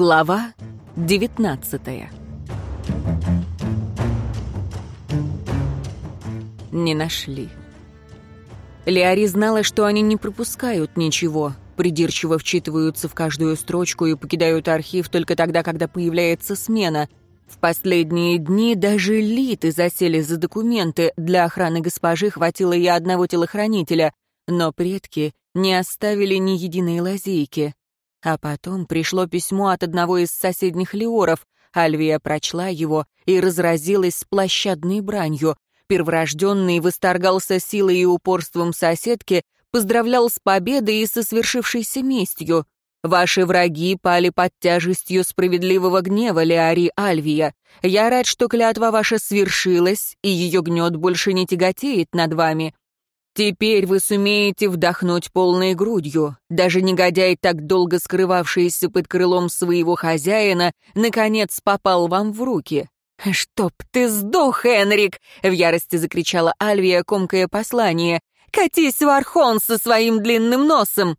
Глава 19 Не нашли. Леари знала, что они не пропускают ничего, придирчиво вчитываются в каждую строчку и покидают архив только тогда, когда появляется смена. В последние дни даже литы засели за документы, для охраны госпожи хватило и одного телохранителя, но предки не оставили ни единой лазейки. А потом пришло письмо от одного из соседних леоров. Альвия прочла его и разразилась площадной бранью. Перворожденный восторгался силой и упорством соседки, поздравлял с победой и со свершившейся местью. Ваши враги пали под тяжестью справедливого гнева, Леари Альвия. Я рад, что клятва ваша свершилась, и ее гнет больше не тяготеет над вами. Теперь вы сумеете вдохнуть полной грудью. Даже негодяй, так долго скрывавшийся под крылом своего хозяина, наконец попал вам в руки. «Чтоб ты сдох, Энрик!» — в ярости закричала Альвия, комкая послание. «Катись в Архон со своим длинным носом!»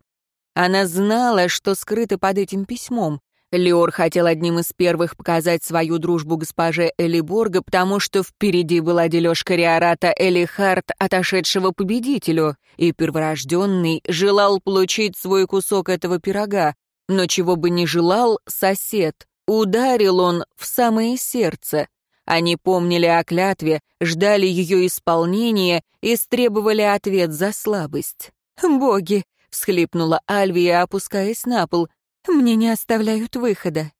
Она знала, что скрыто под этим письмом. Леор хотел одним из первых показать свою дружбу госпоже Элиборга, потому что впереди была дележка Риората Элихард, отошедшего победителю, и перворожденный желал получить свой кусок этого пирога. Но чего бы ни желал сосед, ударил он в самое сердце. Они помнили о клятве, ждали ее исполнения и стребовали ответ за слабость. «Боги!» — всхлипнула Альвия, опускаясь на пол — мне не оставляют выхода.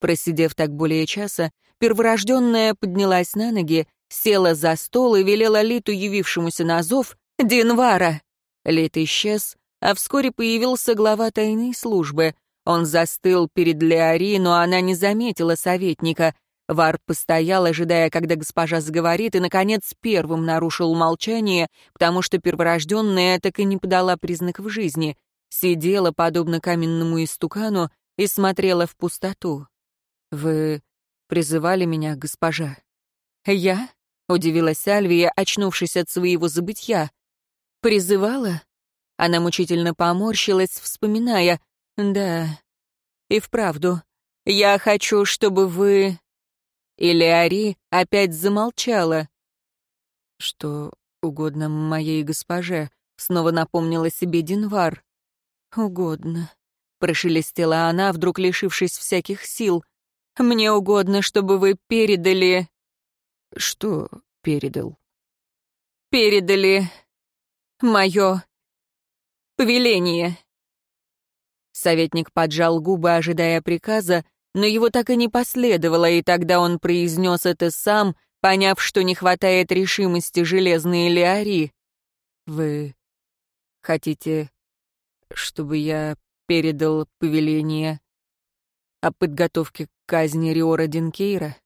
Просидев так более часа, перворожденная поднялась на ноги, села за стол и велела Литу, явившемуся на зов, «Динвара!». Лит исчез, а вскоре появился глава тайной службы. Он застыл перед Леори, но она не заметила советника. Вар постоял, ожидая, когда госпожа заговорит, и, наконец, первым нарушил молчание, потому что перворожденная так и не подала признаков жизни сидела, подобно каменному истукану, и смотрела в пустоту. «Вы призывали меня, госпожа?» «Я?» — удивилась Альвия, очнувшись от своего забытья. «Призывала?» Она мучительно поморщилась, вспоминая. «Да, и вправду. Я хочу, чтобы вы...» И Леари опять замолчала. «Что угодно моей госпоже», — снова напомнила себе Динвар. «Угодно», — прошелестела она, вдруг лишившись всяких сил. «Мне угодно, чтобы вы передали...» «Что передал?» «Передали мое повеление». Советник поджал губы, ожидая приказа, но его так и не последовало, и тогда он произнес это сам, поняв, что не хватает решимости железной Леари. «Вы хотите чтобы я передал повеление о подготовке к казни Риора Динкейра.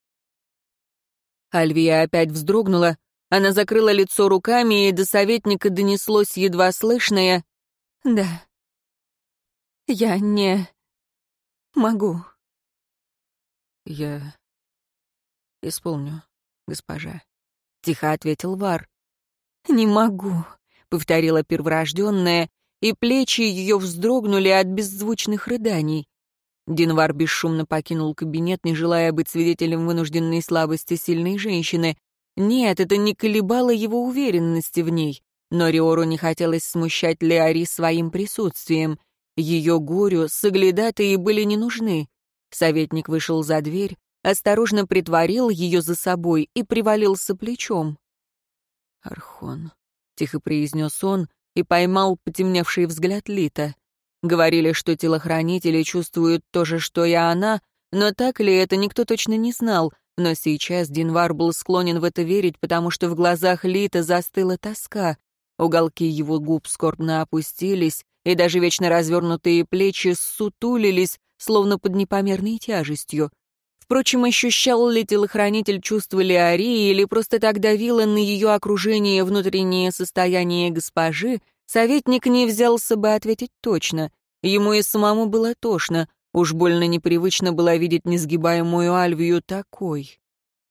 Альвия опять вздрогнула, она закрыла лицо руками, и до советника донеслось едва слышное «Да, я не могу». «Я исполню, госпожа», — тихо ответил Вар. «Не могу», — повторила перворожденная, и плечи ее вздрогнули от беззвучных рыданий. Динвар бесшумно покинул кабинет, не желая быть свидетелем вынужденной слабости сильной женщины. Нет, это не колебало его уверенности в ней. Но Риору не хотелось смущать Леари своим присутствием. Ее горю соглядатые были не нужны. Советник вышел за дверь, осторожно притворил ее за собой и привалился плечом. «Архон», — тихо произнес он, и поймал потемневший взгляд Лита. Говорили, что телохранители чувствуют то же, что и она, но так ли это никто точно не знал, но сейчас Динвар был склонен в это верить, потому что в глазах Лита застыла тоска. Уголки его губ скорбно опустились, и даже вечно развернутые плечи сутулились, словно под непомерной тяжестью. Впрочем, ощущал ли телохранитель чувство Леории или просто так давило на ее окружение внутреннее состояние госпожи, советник не взялся бы ответить точно. Ему и самому было тошно, уж больно непривычно было видеть несгибаемую Альвию такой.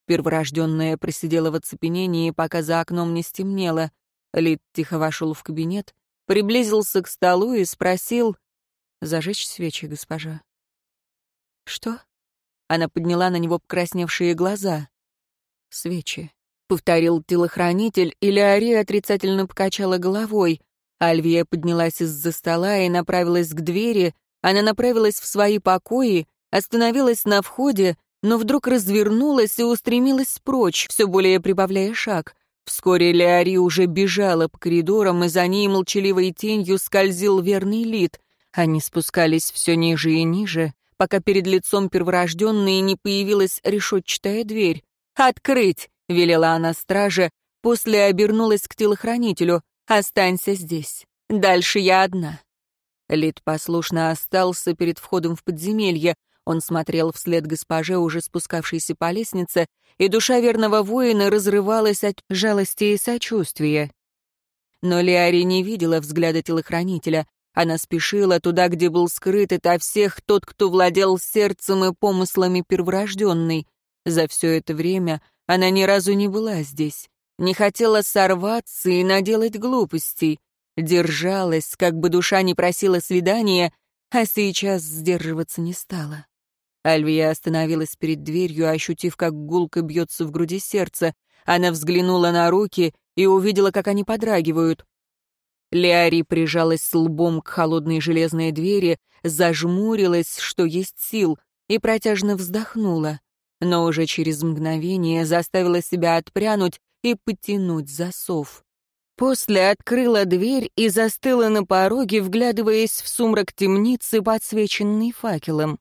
Перворожденная просидела в оцепенении, пока за окном не стемнело. Лид тихо вошел в кабинет, приблизился к столу и спросил «Зажечь свечи, госпожа». «Что?» Она подняла на него покрасневшие глаза. «Свечи», — повторил телохранитель, и Леори отрицательно покачала головой. Альвия поднялась из-за стола и направилась к двери. Она направилась в свои покои, остановилась на входе, но вдруг развернулась и устремилась прочь, все более прибавляя шаг. Вскоре Леори уже бежала по коридорам, и за ней молчаливой тенью скользил верный лид. Они спускались все ниже и ниже, пока перед лицом перворожденной не появилась решетчатая дверь. «Открыть!» — велела она страже, после обернулась к телохранителю. «Останься здесь. Дальше я одна». Лид послушно остался перед входом в подземелье. Он смотрел вслед госпоже, уже спускавшейся по лестнице, и душа верного воина разрывалась от жалости и сочувствия. Но Леари не видела взгляда телохранителя. Она спешила туда, где был скрыт ото всех тот, кто владел сердцем и помыслами перворожденной. За все это время она ни разу не была здесь, не хотела сорваться и наделать глупостей. Держалась, как бы душа не просила свидания, а сейчас сдерживаться не стала. Альвия остановилась перед дверью, ощутив, как гулко бьется в груди сердце. Она взглянула на руки и увидела, как они подрагивают. Леари прижалась лбом к холодной железной двери, зажмурилась, что есть сил, и протяжно вздохнула. Но уже через мгновение заставила себя отпрянуть и потянуть засов. После открыла дверь и застыла на пороге, вглядываясь в сумрак темницы, подсвеченный факелом.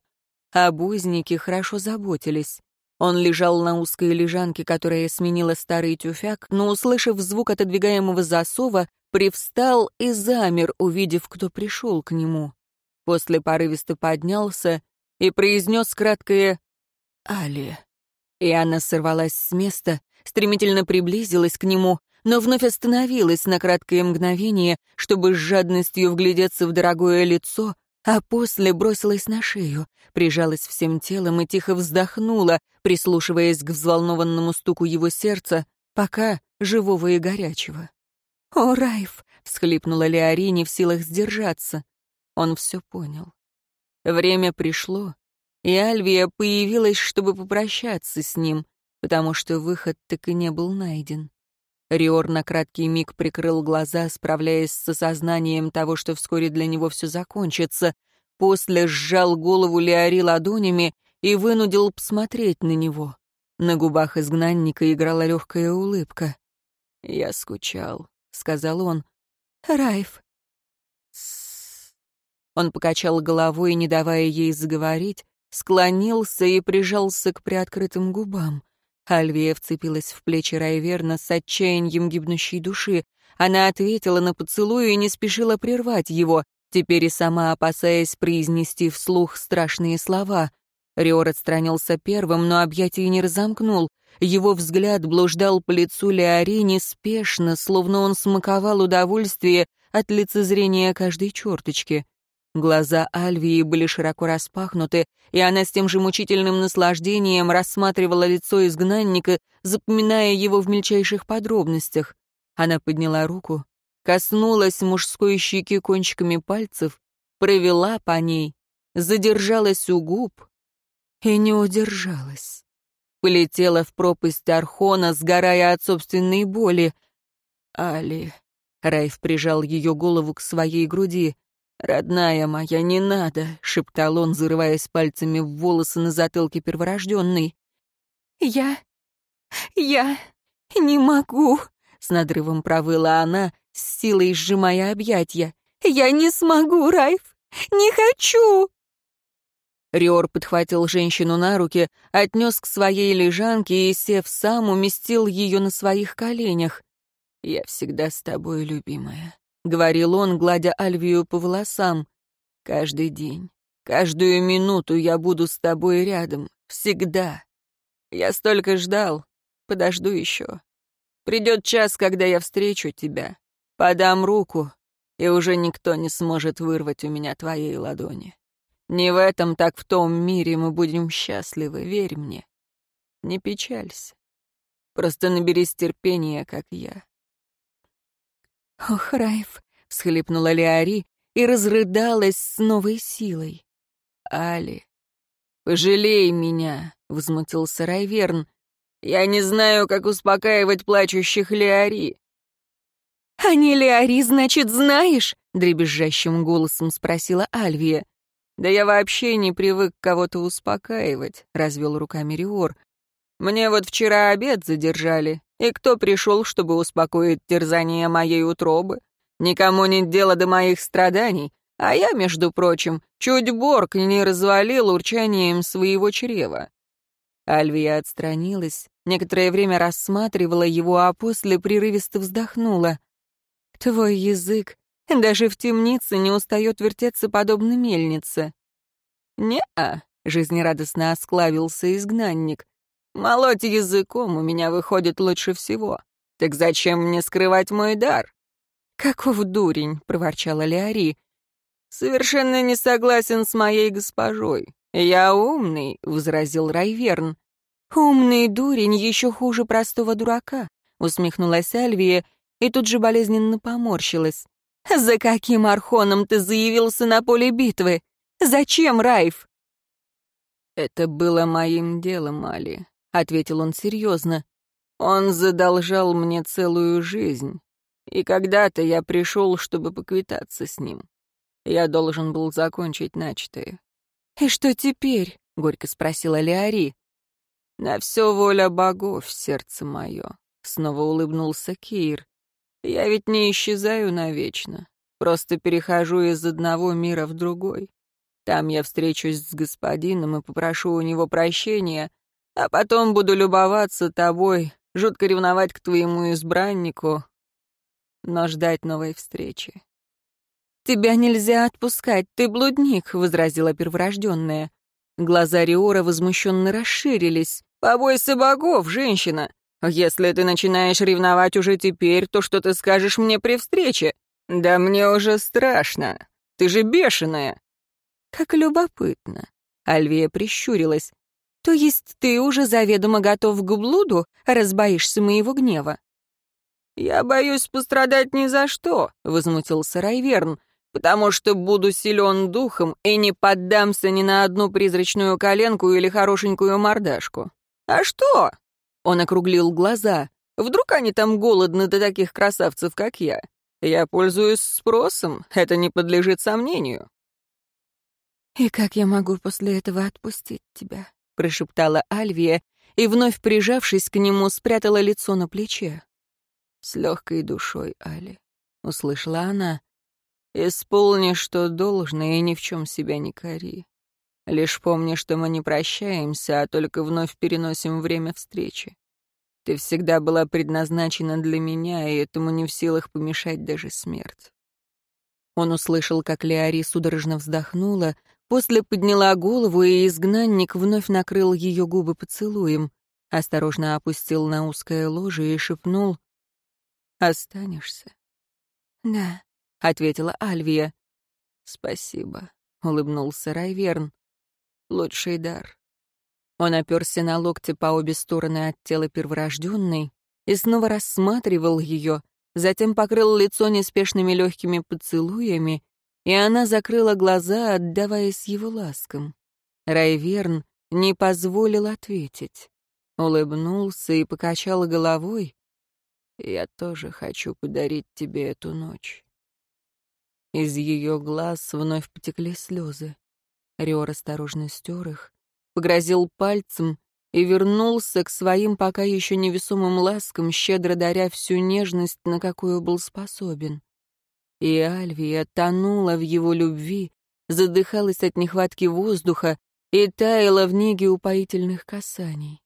Об узнике хорошо заботились. Он лежал на узкой лежанке, которая сменила старый тюфяк, но, услышав звук отодвигаемого засова, привстал и замер, увидев, кто пришел к нему. После порывисто поднялся и произнес краткое «Али». И она сорвалась с места, стремительно приблизилась к нему, но вновь остановилась на краткое мгновение, чтобы с жадностью вглядеться в дорогое лицо, а после бросилась на шею, прижалась всем телом и тихо вздохнула, прислушиваясь к взволнованному стуку его сердца, пока живого и горячего. «О, Райф!» — всхлипнула Леори, не в силах сдержаться. Он все понял. Время пришло, и Альвия появилась, чтобы попрощаться с ним, потому что выход так и не был найден. Риор на краткий миг прикрыл глаза, справляясь с осознанием того, что вскоре для него все закончится. После сжал голову Леори ладонями и вынудил посмотреть на него. На губах изгнанника играла легкая улыбка. «Я скучал», — сказал он. «Райф». Он покачал головой, не давая ей заговорить, склонился и прижался к приоткрытым губам. Альвия вцепилась в плечи Райверна с отчаянием гибнущей души. Она ответила на поцелуй и не спешила прервать его, теперь и сама опасаясь произнести вслух страшные слова. Риор отстранился первым, но объятий не разомкнул. Его взгляд блуждал по лицу Леори неспешно, словно он смаковал удовольствие от лицезрения каждой черточки. Глаза Альвии были широко распахнуты, и она с тем же мучительным наслаждением рассматривала лицо изгнанника, запоминая его в мельчайших подробностях. Она подняла руку, коснулась мужской щеки кончиками пальцев, провела по ней, задержалась у губ и не удержалась. Полетела в пропасть Архона, сгорая от собственной боли. «Али...» — Райф прижал ее голову к своей груди — «Родная моя, не надо!» — шептал он, зарываясь пальцами в волосы на затылке перворожденной. «Я... я не могу!» — с надрывом провыла она, с силой сжимая объятья. «Я не смогу, Райф! Не хочу!» Риор подхватил женщину на руки, отнес к своей лежанке и, сев сам, уместил ее на своих коленях. «Я всегда с тобой, любимая. — говорил он, гладя Альвию по волосам. «Каждый день, каждую минуту я буду с тобой рядом. Всегда. Я столько ждал. Подожду еще. Придет час, когда я встречу тебя. Подам руку, и уже никто не сможет вырвать у меня твоей ладони. Не в этом, так в том мире мы будем счастливы, верь мне. Не печалься. Просто наберись терпения, как я. «Ох, Райф!» — всхлипнула Леари и разрыдалась с новой силой. «Али, «Пожалей меня», — возмутился Райверн. «Я не знаю, как успокаивать плачущих Леари». «А не Леари, значит, знаешь?» — дребезжащим голосом спросила Альвия. «Да я вообще не привык кого-то успокаивать», — развел руками Риор. «Мне вот вчера обед задержали, и кто пришел, чтобы успокоить терзание моей утробы? Никому нет дела до моих страданий, а я, между прочим, чуть Борг не развалил урчанием своего чрева. Альвия отстранилась, некоторое время рассматривала его, а после прерывисто вздохнула. «Твой язык даже в темнице не устает вертеться подобно мельнице». «Не-а», — жизнерадостно осклавился изгнанник. «Молоть языком у меня выходит лучше всего. Так зачем мне скрывать мой дар?» «Каков дурень!» — проворчала Леари. «Совершенно не согласен с моей госпожой. Я умный», — возразил Райверн. «Умный дурень еще хуже простого дурака», — усмехнулась Альвия и тут же болезненно поморщилась. «За каким архоном ты заявился на поле битвы? Зачем, Райф?» «Это было моим делом, Али», — ответил он серьезно. «Он задолжал мне целую жизнь, и когда-то я пришел, чтобы поквитаться с ним. Я должен был закончить начатое. «И что теперь?» — горько спросила Леари. «На все воля богов, сердце мое», — снова улыбнулся Кир. «Я ведь не исчезаю навечно, просто перехожу из одного мира в другой. Там я встречусь с господином и попрошу у него прощения, а потом буду любоваться тобой, жутко ревновать к твоему избраннику, но ждать новой встречи. «Тебя нельзя отпускать, ты блудник», — возразила перворожденная. Глаза Риора возмущенно расширились. «Побойся богов, женщина! Если ты начинаешь ревновать уже теперь, то что ты скажешь мне при встрече? Да мне уже страшно. Ты же бешеная!» «Как любопытно!» — Альвия прищурилась. «То есть ты уже заведомо готов к блуду, раз боишься моего гнева?» «Я боюсь пострадать ни за что», — возмутился Райверн потому что буду силен духом и не поддамся ни на одну призрачную коленку или хорошенькую мордашку. А что? Он округлил глаза. Вдруг они там голодны до таких красавцев, как я? Я пользуюсь спросом, это не подлежит сомнению. «И как я могу после этого отпустить тебя?» — прошептала Альвия и, вновь прижавшись к нему, спрятала лицо на плече. «С легкой душой, Али», — услышала она. Исполни, что должно, и ни в чем себя не кори. Лишь помни, что мы не прощаемся, а только вновь переносим время встречи. Ты всегда была предназначена для меня, и этому не в силах помешать даже смерть. Он услышал, как Леари судорожно вздохнула, после подняла голову, и изгнанник вновь накрыл ее губы поцелуем, осторожно опустил на узкое ложе и шепнул «Останешься?» «Да», — ответила Альвия. «Спасибо», — улыбнулся Райверн. «Лучший дар». Он оперся на локти по обе стороны от тела перворожденной и снова рассматривал ее, затем покрыл лицо неспешными легкими поцелуями, и она закрыла глаза, отдаваясь его ласкам. Райверн не позволил ответить. Улыбнулся и покачал головой. «Я тоже хочу подарить тебе эту ночь». Из ее глаз вновь потекли слезы. Риор осторожно стер их, погрозил пальцем и вернулся к своим пока еще невесомым ласкам, щедро даря всю нежность, на какую был способен. И Альвия тонула в его любви, задыхалась от нехватки воздуха и таяла в неге упоительных касаний.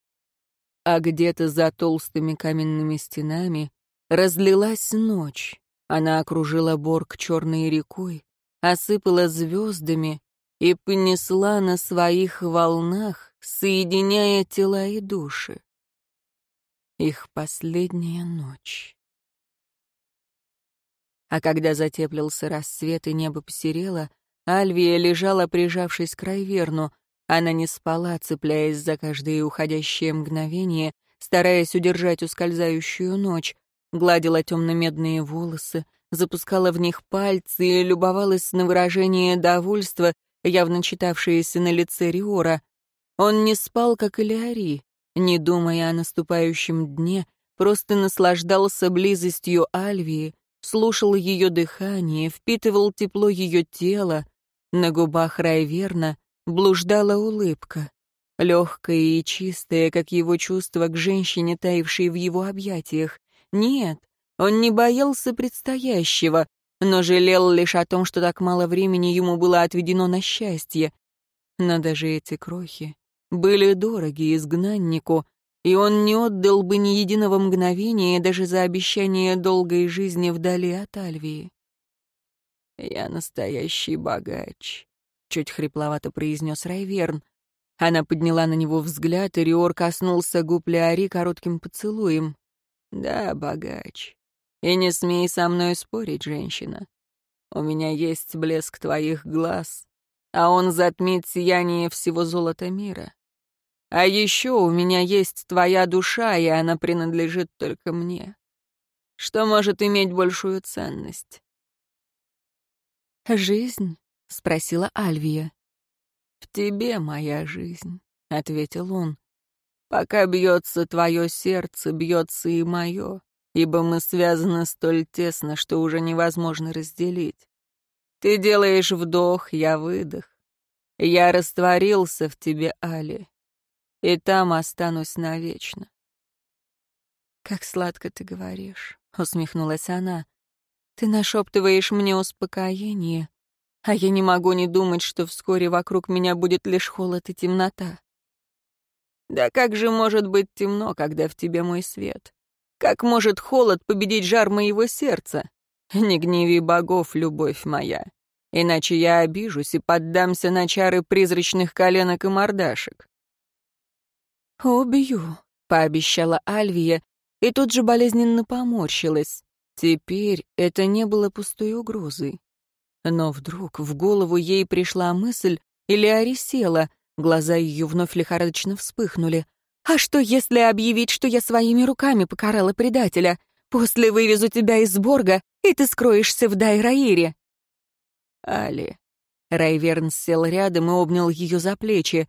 А где-то за толстыми каменными стенами разлилась ночь, она окружила Борг черной рекой, осыпала звездами и понесла на своих волнах, соединяя тела и души. Их последняя ночь. А когда затеплился рассвет и небо посерело, Альвия лежала, прижавшись к Райверну. Она не спала, цепляясь за каждое уходящее мгновение, стараясь удержать ускользающую ночь, гладила темно-медные волосы, запускала в них пальцы и любовалась на выражение довольства, явно читавшееся на лице Риора. Он не спал, как Элиари, не думая о наступающем дне, просто наслаждался близостью Альвии, слушал ее дыхание, впитывал тепло ее тела. На губах Райверна блуждала улыбка, легкая и чистая, как его чувство к женщине, таявшей в его объятиях. Нет, он не боялся предстоящего, но жалел лишь о том, что так мало времени ему было отведено на счастье. Но даже эти крохи были дороги изгнаннику, и он не отдал бы ни единого мгновения даже за обещание долгой жизни вдали от Альвии. «Я настоящий богач», — чуть хрипловато произнес Райверн. Она подняла на него взгляд, и Риор коснулся губ Леари коротким поцелуем. «Да, богач. И не смей со мной спорить, женщина. У меня есть блеск твоих глаз, а он затмит сияние всего золота мира. А еще у меня есть твоя душа, и она принадлежит только мне. Что может иметь большую ценность? «Жизнь?» — спросила Альвия. «В тебе моя жизнь», — ответил он. «Пока бьется твое сердце, бьется и мое, ибо мы связаны столь тесно, что уже невозможно разделить. Ты делаешь вдох, я выдох. Я растворился в тебе, Али и там останусь навечно. «Как сладко ты говоришь», — усмехнулась она. «Ты нашептываешь мне успокоение, а я не могу не думать, что вскоре вокруг меня будет лишь холод и темнота». «Да как же может быть темно, когда в тебе мой свет? Как может холод победить жар моего сердца? Не гневи богов, любовь моя, иначе я обижусь и поддамся на чары призрачных коленок и мордашек». «Убью», — пообещала Альвия, и тут же болезненно поморщилась. Теперь это не было пустой угрозой. Но вдруг в голову ей пришла мысль, или Ари села, глаза ее вновь лихорадочно вспыхнули. «А что, если объявить, что я своими руками покарала предателя? После вывезу тебя из Борга, и ты скроешься в Дайраире?» «Али...» Райверн сел рядом и обнял ее за плечи.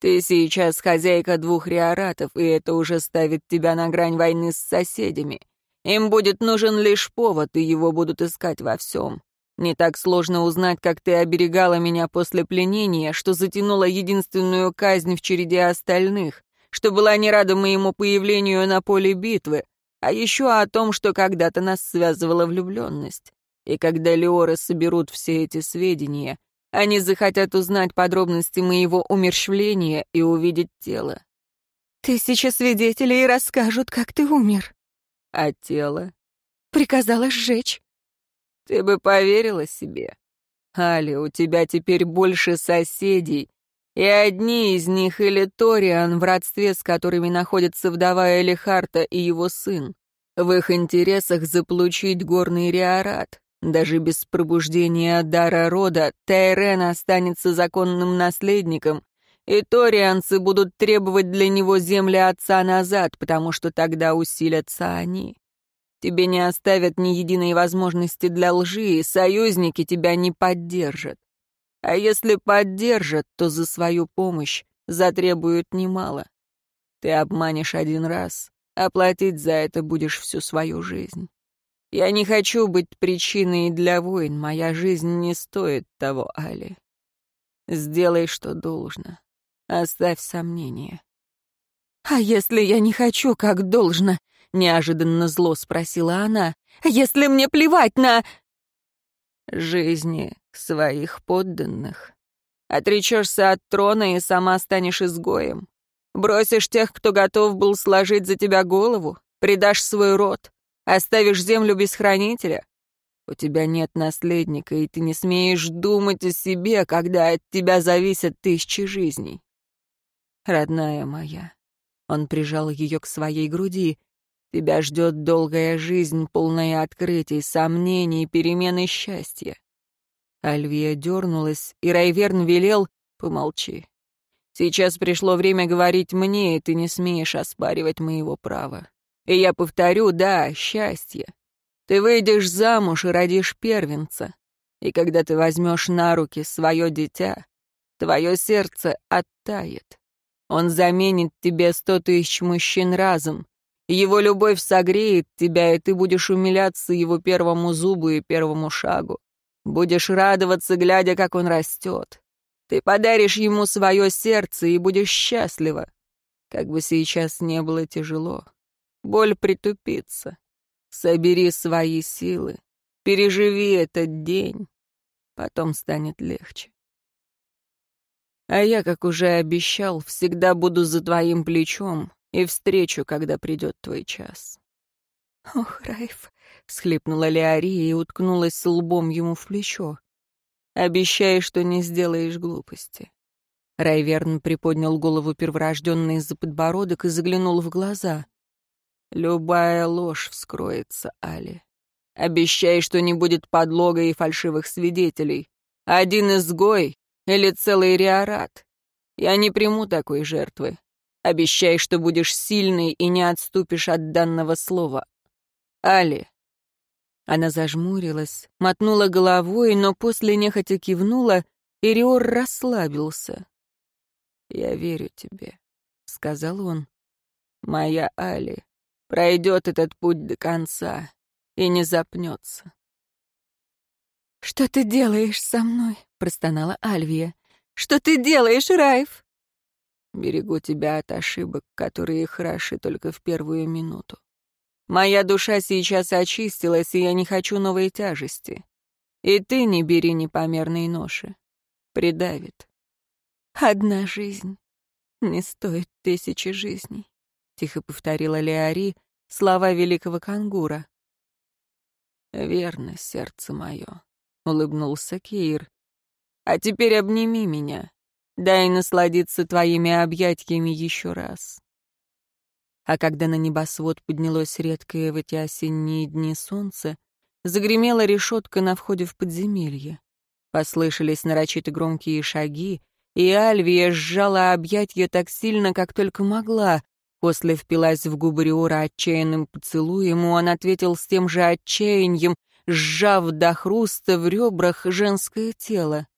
Ты сейчас хозяйка двух риоратов, и это уже ставит тебя на грань войны с соседями. Им будет нужен лишь повод, и его будут искать во всем. Не так сложно узнать, как ты оберегала меня после пленения, что затянула единственную казнь в череде остальных, что была не рада моему появлению на поле битвы, а еще о том, что когда-то нас связывала влюбленность. И когда Леоры соберут все эти сведения, они захотят узнать подробности моего умерщвления и увидеть тело. Тысячи свидетелей расскажут, как ты умер. А тело? Приказала сжечь. Ты бы поверила себе. Али, у тебя теперь больше соседей, и одни из них или Ториан, в родстве с которыми находятся вдова Элихарта и его сын. В их интересах заполучить горный риорат. Даже без пробуждения дара рода Тайрен останется законным наследником, и торианцы будут требовать для него земли отца назад, потому что тогда усилятся они. Тебе не оставят ни единой возможности для лжи, и союзники тебя не поддержат. А если поддержат, то за свою помощь затребуют немало. Ты обманешь один раз, оплатить за это будешь всю свою жизнь. Я не хочу быть причиной для войн. Моя жизнь не стоит того, Али. Сделай, что должно. Оставь сомнения. «А если я не хочу, как должно?» — неожиданно зло спросила она. «Если мне плевать на...» «Жизни своих подданных. Отречешься от трона и сама станешь изгоем. Бросишь тех, кто готов был сложить за тебя голову, предашь свой род, Оставишь землю без хранителя? У тебя нет наследника, и ты не смеешь думать о себе, когда от тебя зависят тысячи жизней. Родная моя, он прижал ее к своей груди. Тебя ждет долгая жизнь, полная открытий, сомнений, перемены счастья. Альвия дернулась, и Райверн велел «Помолчи. Сейчас пришло время говорить мне, и ты не смеешь оспаривать моего права. И я повторю, да, счастье. Ты выйдешь замуж и родишь первенца. И когда ты возьмешь на руки свое дитя, твое сердце оттает. Он заменит тебе сто тысяч мужчин разом. Его любовь согреет тебя, и ты будешь умиляться его первому зубу и первому шагу. Будешь радоваться, глядя, как он растет. Ты подаришь ему свое сердце и будешь счастлива. Как бы сейчас не было тяжело. Боль притупится. Собери свои силы. Переживи этот день. Потом станет легче. А я, как уже обещал, всегда буду за твоим плечом и встречу, когда придет твой час. «Ох, Райф!» — всхлипнула Леория и уткнулась лбом ему в плечо. «Обещай, что не сделаешь глупости». Райверн приподнял голову перворожденной за подбородок и заглянул в глаза. «Любая ложь вскроется, Али. Обещай, что не будет подлога и фальшивых свидетелей. Один изгой или целый риорат. Я не приму такой жертвы. Обещай, что будешь сильный и не отступишь от данного слова. Али». Она зажмурилась, мотнула головой, но после нехотя кивнула, и Риор расслабился. «Я верю тебе», — сказал он. «Моя Али пройдет этот путь до конца и не запнется». «Что ты делаешь со мной?» — простонала Альвия. «Что ты делаешь, Райф?» «Берегу тебя от ошибок, которые хороши только в первую минуту. Моя душа сейчас очистилась, и я не хочу новой тяжести. И ты не бери непомерной ноши. Придавит». «Одна жизнь не стоит тысячи жизней», — тихо повторила Леари слова великого кангура. «Верно, сердце мое», — улыбнулся Кейр. «А теперь обними меня. Дай насладиться твоими объятиями еще раз». А когда на небосвод поднялось редкое в эти осенние дни солнце, загремела решетка на входе в подземелье. Послышались нарочито громкие шаги, и Альвия сжала объятья так сильно, как только могла. После впилась в губы Риора отчаянным поцелуем, и он ответил с тем же отчаянием, сжав до хруста в ребрах женское тело.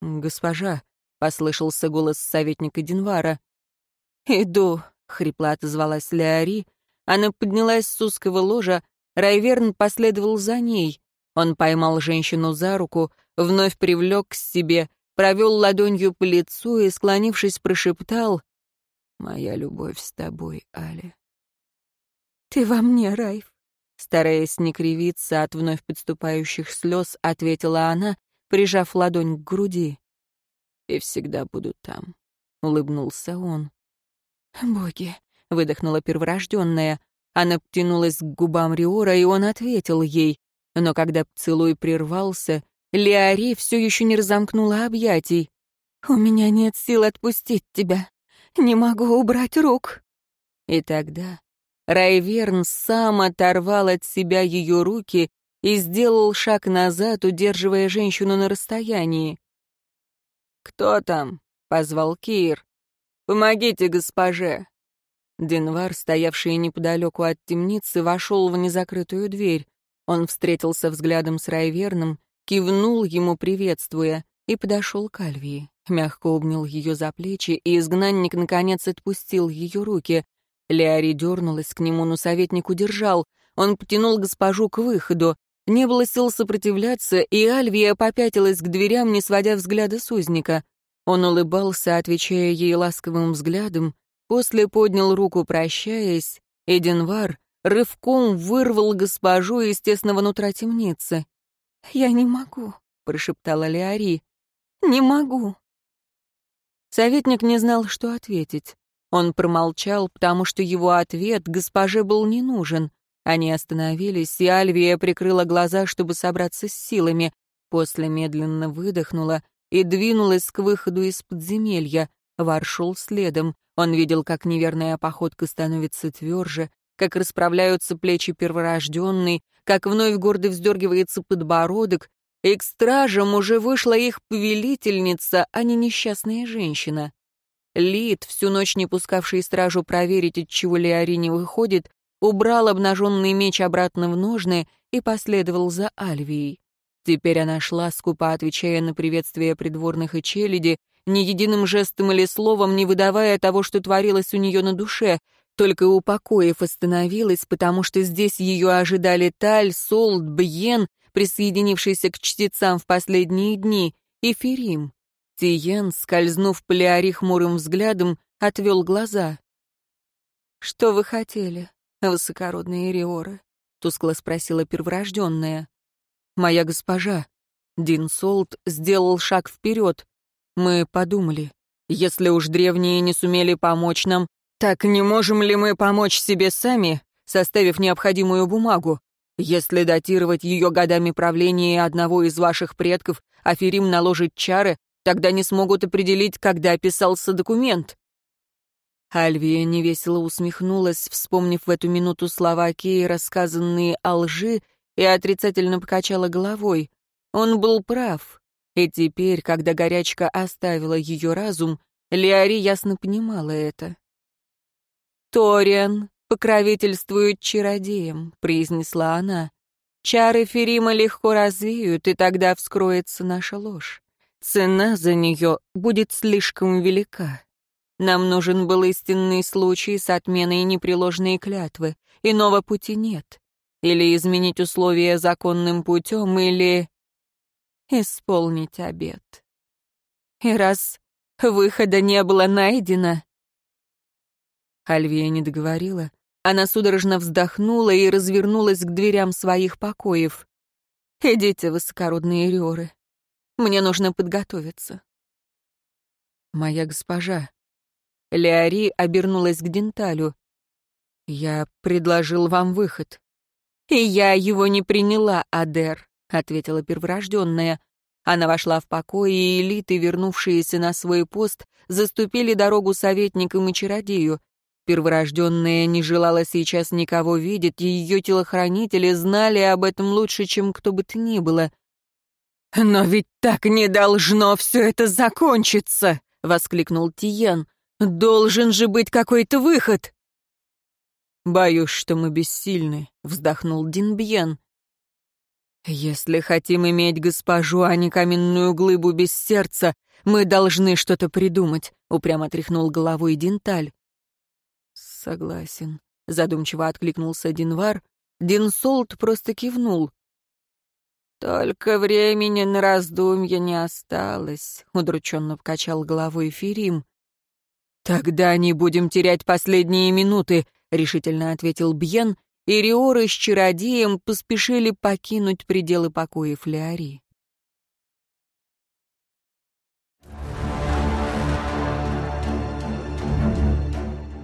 «Госпожа», — послышался голос советника Динвара. «Иду», — хрипло отозвалась Леари. Она поднялась с узкого ложа, Райверн последовал за ней. Он поймал женщину за руку, вновь привлек к себе, провел ладонью по лицу и, склонившись, прошептал «Моя любовь с тобой, Али». «Ты во мне, Райф», Стараясь не кривиться от вновь подступающих слез, ответила она, прижав ладонь к груди. «И всегда буду там», — улыбнулся он. «Боги», — выдохнула перворожденная. Она птянулась к губам Риора, и он ответил ей. Но когда поцелуй прервался, Леари все еще не разомкнула объятий. «У меня нет сил отпустить тебя. Не могу убрать рук». И тогда Райверн сам оторвал от себя ее руки и сделал шаг назад, удерживая женщину на расстоянии. «Кто там?» — позвал Кир. «Помогите госпоже!» Денвар, стоявший неподалеку от темницы, вошел в незакрытую дверь. Он встретился взглядом с Райверном, кивнул ему, приветствуя, и подошел к Альвии. Мягко обнял ее за плечи, и изгнанник, наконец, отпустил ее руки. Леари дернулась к нему, но советник удержал. Он потянул госпожу к выходу. Не было сил сопротивляться, и Альвия попятилась к дверям, не сводя взгляда с узника. Он улыбался, отвечая ей ласковым взглядом, после поднял руку, прощаясь, и Денвар рывком вырвал госпожу из тесного нутра темницы. «Я не могу», — прошептала Леари. «Не могу». Советник не знал, что ответить. Он промолчал, потому что его ответ госпоже был не нужен. Они остановились, и Альвия прикрыла глаза, чтобы собраться с силами. После медленно выдохнула и двинулась к выходу из подземелья. Вар шел следом. Он видел, как неверная походка становится тверже, как расправляются плечи перворожденной, как вновь гордо вздергивается подбородок, и к стражам уже вышла их повелительница, а не несчастная женщина. Лид, всю ночь не пускавший стражу проверить, от чего Леори не выходит, убрал обнаженный меч обратно в ножны и последовал за Альвией. Теперь она шла, скупо отвечая на приветствия придворных и челяди, ни единым жестом или словом не выдавая того, что творилось у нее на душе, только у покоев остановилась, потому что здесь ее ожидали Таль, Солд, Бьен, присоединившийся к чтецам в последние дни, и Ферим. Тиен, скользнув по хмурым взглядом, отвел глаза. «Что вы хотели, высокородные Риоры?» — тускло спросила перворожденная. «Моя госпожа». Дин Солт сделал шаг вперед. Мы подумали, если уж древние не сумели помочь нам, так не можем ли мы помочь себе сами, составив необходимую бумагу? Если датировать ее годами правления одного из ваших предков, Аферим наложит чары, тогда не смогут определить, когда писался документ. Альвия невесело усмехнулась, вспомнив в эту минуту слова Кеи, рассказанные о лжи, и отрицательно покачала головой. Он был прав. И теперь, когда горячка оставила ее разум, Леари ясно понимала это. «Ториан покровительствует чародеям», — произнесла она. «Чары Ферима легко развеют, и тогда вскроется наша ложь. Цена за нее будет слишком велика». Нам нужен был истинный случай с отменой непреложной клятвы. Иного пути нет. Или изменить условия законным путем, или исполнить обет. И раз выхода не было найдено... Альвия не договорила. Она судорожно вздохнула и развернулась к дверям своих покоев. «Идите, высокородные рёры. Мне нужно подготовиться». «Моя госпожа», Леари обернулась к Денталю. «Я предложил вам выход». «И я его не приняла, Адер», — ответила перворожденная. Она вошла в покой, и элиты, вернувшиеся на свой пост, заступили дорогу советникам и чародею. Перворожденная не желала сейчас никого видеть, и ее телохранители знали об этом лучше, чем кто бы то ни было. «Но ведь так не должно все это закончиться!» — воскликнул Тиен. Должен же быть какой-то выход. Боюсь, что мы бессильны, вздохнул Динбьен. Если хотим иметь госпожу, а не каменную глыбу без сердца, мы должны что-то придумать, упрямо тряхнул головой Динталь. Согласен, задумчиво откликнулся Динвар. Динсолт просто кивнул. «Только времени на раздумья не осталось», — удрученно покачал головой Ферим. «Тогда не будем терять последние минуты», — решительно ответил Бьен, и Риоры с чародеем поспешили покинуть пределы покоев Леари.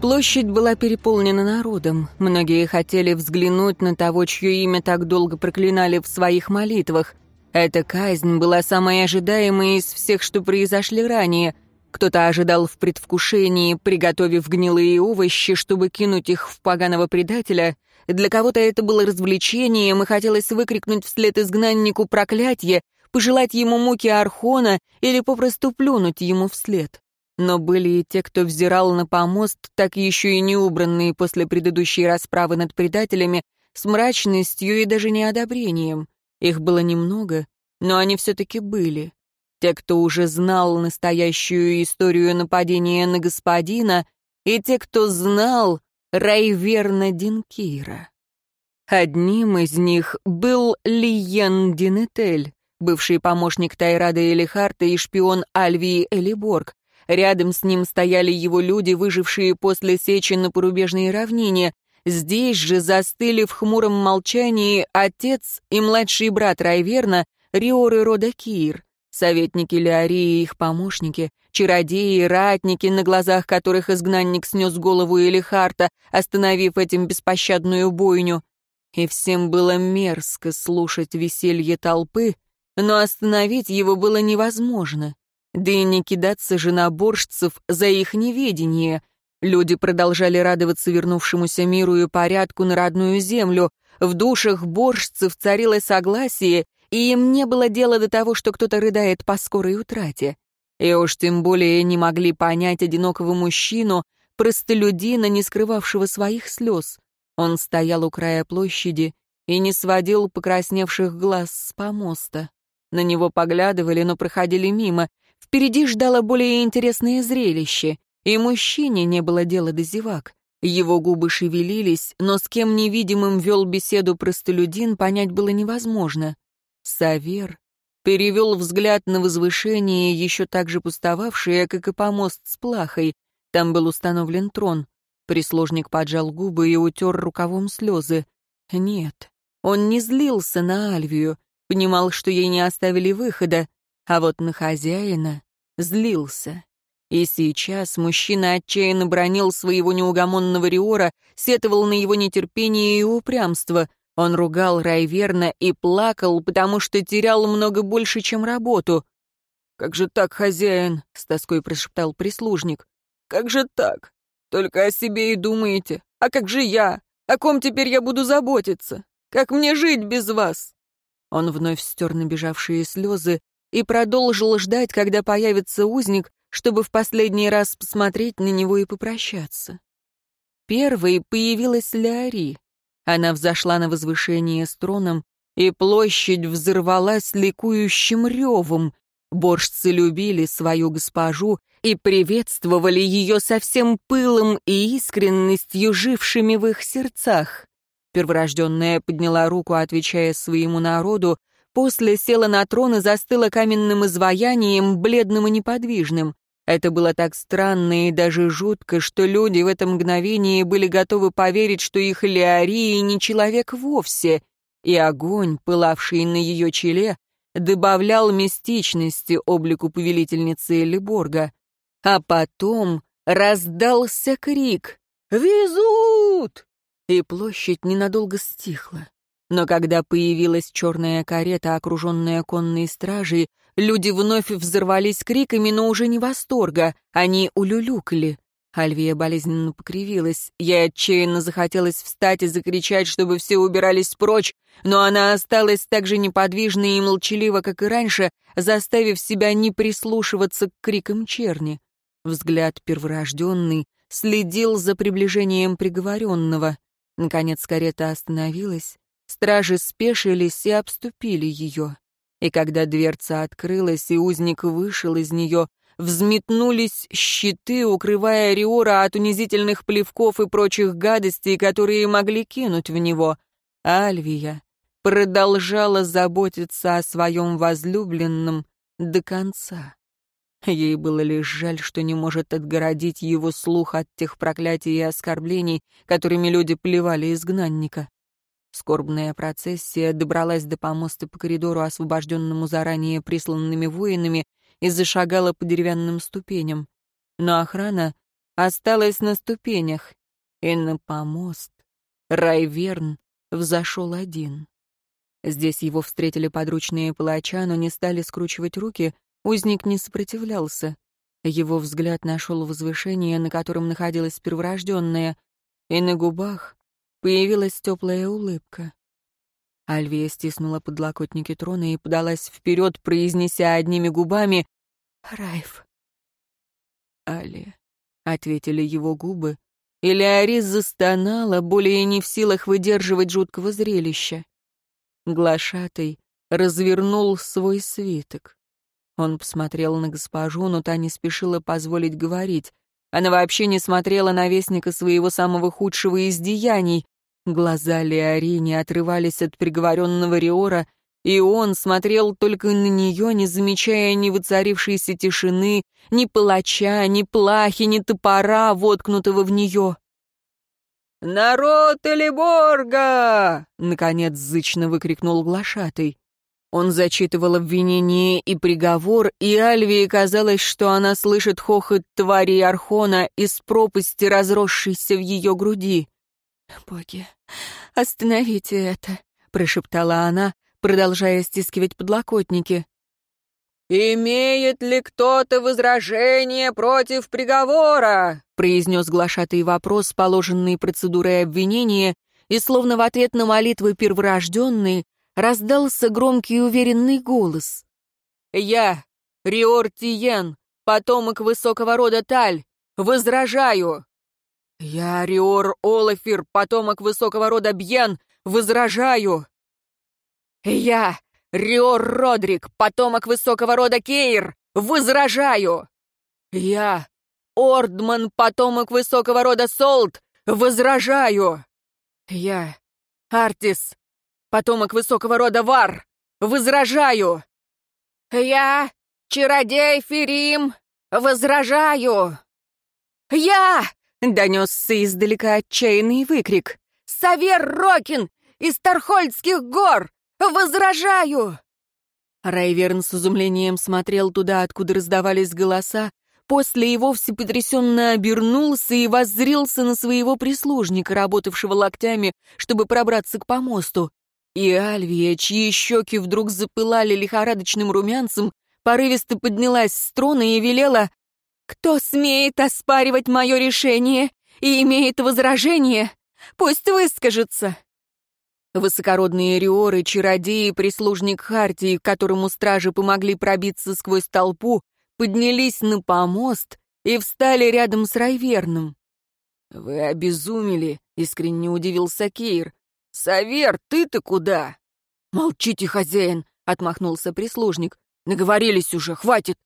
Площадь была переполнена народом. Многие хотели взглянуть на того, чье имя так долго проклинали в своих молитвах. Эта казнь была самой ожидаемой из всех, что произошли ранее. Кто-то ожидал в предвкушении, приготовив гнилые овощи, чтобы кинуть их в поганого предателя. Для кого-то это было развлечением, и хотелось выкрикнуть вслед изгнаннику проклятие, пожелать ему муки Архона или попросту плюнуть ему вслед. Но были и те, кто взирал на помост, так еще и не убранные после предыдущей расправы над предателями, с мрачностью и даже неодобрением. Их было немного, но они все-таки были. Те, кто уже знал настоящую историю нападения на господина, и те, кто знал Райверна Динкира. Одним из них был Лиен Динетель, бывший помощник Тайрада Элихарта и шпион Альвии Элиборг. Рядом с ним стояли его люди, выжившие после сечи на порубежной равнине. Здесь же застыли в хмуром молчании отец и младший брат Райверна, Риоры рода Кир советники Леории и их помощники, чародеи и ратники, на глазах которых изгнанник снес голову Элихарта, остановив этим беспощадную бойню. И всем было мерзко слушать веселье толпы, но остановить его было невозможно. Да и не кидаться же на борщцев за их неведение. Люди продолжали радоваться вернувшемуся миру и порядку на родную землю. В душах борщцев царило согласие, и им не было дела до того, что кто-то рыдает по скорой утрате. И уж тем более не могли понять одинокого мужчину, простолюдина, не скрывавшего своих слез. Он стоял у края площади и не сводил покрасневших глаз с помоста. На него поглядывали, но проходили мимо. Впереди ждало более интересное зрелище, и мужчине не было дела до зевак. Его губы шевелились, но с кем невидимым вел беседу простолюдин, понять было невозможно. Савер перевел взгляд на возвышение, еще так же пустовавшее, как и помост с плахой. Там был установлен трон. Прислужник поджал губы и утер рукавом слезы. Нет, он не злился на Альвию, понимал, что ей не оставили выхода, а вот на хозяина злился. И сейчас мужчина отчаянно бронил своего неугомонного Риора, сетовал на его нетерпение и упрямство. Он ругал Райверна и плакал, потому что терял много больше, чем работу. «Как же так, хозяин?» — с тоской прошептал прислужник. «Как же так? Только о себе и думаете. А как же я? О ком теперь я буду заботиться? Как мне жить без вас?» Он вновь стер набежавшие слезы и продолжил ждать, когда появится узник, чтобы в последний раз посмотреть на него и попрощаться. Первой появилась Леари. Она взошла на возвышение с троном, и площадь взорвалась ликующим ревом. Боржцы любили свою госпожу и приветствовали ее со всем пылом и искренностью, жившими в их сердцах. Перворожденная подняла руку, отвечая своему народу, после села на трон и застыла каменным изваянием, бледным и неподвижным. Это было так странно и даже жутко, что люди в это мгновение были готовы поверить, что их Леории не человек вовсе, и огонь, пылавший на ее челе, добавлял мистичности облику повелительницы Элиборга. А потом раздался крик «Везут!» и площадь ненадолго стихла. Но когда появилась черная карета, окруженная конной стражей, люди вновь взорвались криками, но уже не восторга, они улюлюкали. Альвия болезненно покривилась. Ей отчаянно захотелось встать и закричать, чтобы все убирались прочь, но она осталась так же неподвижна и молчалива, как и раньше, заставив себя не прислушиваться к крикам черни. Взгляд перворожденный следил за приближением приговоренного. Наконец карета остановилась. Стражи спешились и обступили ее. И когда дверца открылась, и узник вышел из нее, взметнулись щиты, укрывая Риора от унизительных плевков и прочих гадостей, которые могли кинуть в него. Альвия продолжала заботиться о своем возлюбленном до конца. Ей было лишь жаль, что не может отгородить его слух от тех проклятий и оскорблений, которыми люди плевали изгнанника. Скорбная процессия добралась до помоста по коридору, освобожденному заранее присланными воинами, и зашагала по деревянным ступеням. Но охрана осталась на ступенях, и на помост Райверн взошел один. Здесь его встретили подручные палача, но не стали скручивать руки, узник не сопротивлялся. Его взгляд нашел возвышение, на котором находилась перворожденная, и на губах Появилась теплая улыбка. Альвия стиснула подлокотники трона и подалась вперед, произнеся одними губами «Райф». «Али», — ответили его губы, и Леорис застонала, более не в силах выдерживать жуткого зрелища. Глашатый развернул свой свиток. Он посмотрел на госпожу, но та не спешила позволить говорить. Она вообще не смотрела на вестника своего самого худшего из деяний. Глаза Леори не отрывались от приговоренного Риора, и он смотрел только на нее, не замечая ни воцарившейся тишины, ни палача, ни плахи, ни топора, воткнутого в нее. «Народ Элиборга!» — наконец зычно выкрикнул глашатый. Он зачитывал обвинение и приговор, и Альвии казалось, что она слышит хохот твари Архона из пропасти, разросшейся в ее груди. «Боги, остановите это», — прошептала она, продолжая стискивать подлокотники. «Имеет ли кто-то возражение против приговора?» — произнес глашатый вопрос, положенный процедурой обвинения, и словно в ответ на молитвы перворожденной раздался громкий уверенный голос. «Я, Риор Тиен, потомок высокого рода Таль, возражаю!» «Я, Риор Олафир, потомок высокого рода Бьен, возражаю!» «Я, Риор Родрик, потомок высокого рода Кейр, возражаю! Я, Ордман, потомок высокого рода Солт, возражаю! Я, Артис, потомок высокого рода Вар, возражаю! Я, чародей Ферим, возражаю! Я, донесся издалека отчаянный выкрик. Савер Рокин из Тархольдских гор! Возражаю!» Райверн с изумлением смотрел туда, откуда раздавались голоса, после и вовсе потрясенно обернулся и воззрился на своего прислужника, работавшего локтями, чтобы пробраться к помосту. И Альвия, чьи щеки вдруг запылали лихорадочным румянцем, порывисто поднялась с трона и велела «Кто смеет оспаривать мое решение и имеет возражение, пусть выскажется!» Высокородные риоры, чародеи, прислужник Хартии, которому стражи помогли пробиться сквозь толпу, поднялись на помост и встали рядом с Райверном. «Вы обезумели», — искренне удивился Кейр. «Савер, ты-то куда?» «Молчите, хозяин», — отмахнулся прислужник. «Наговорились уже, хватит».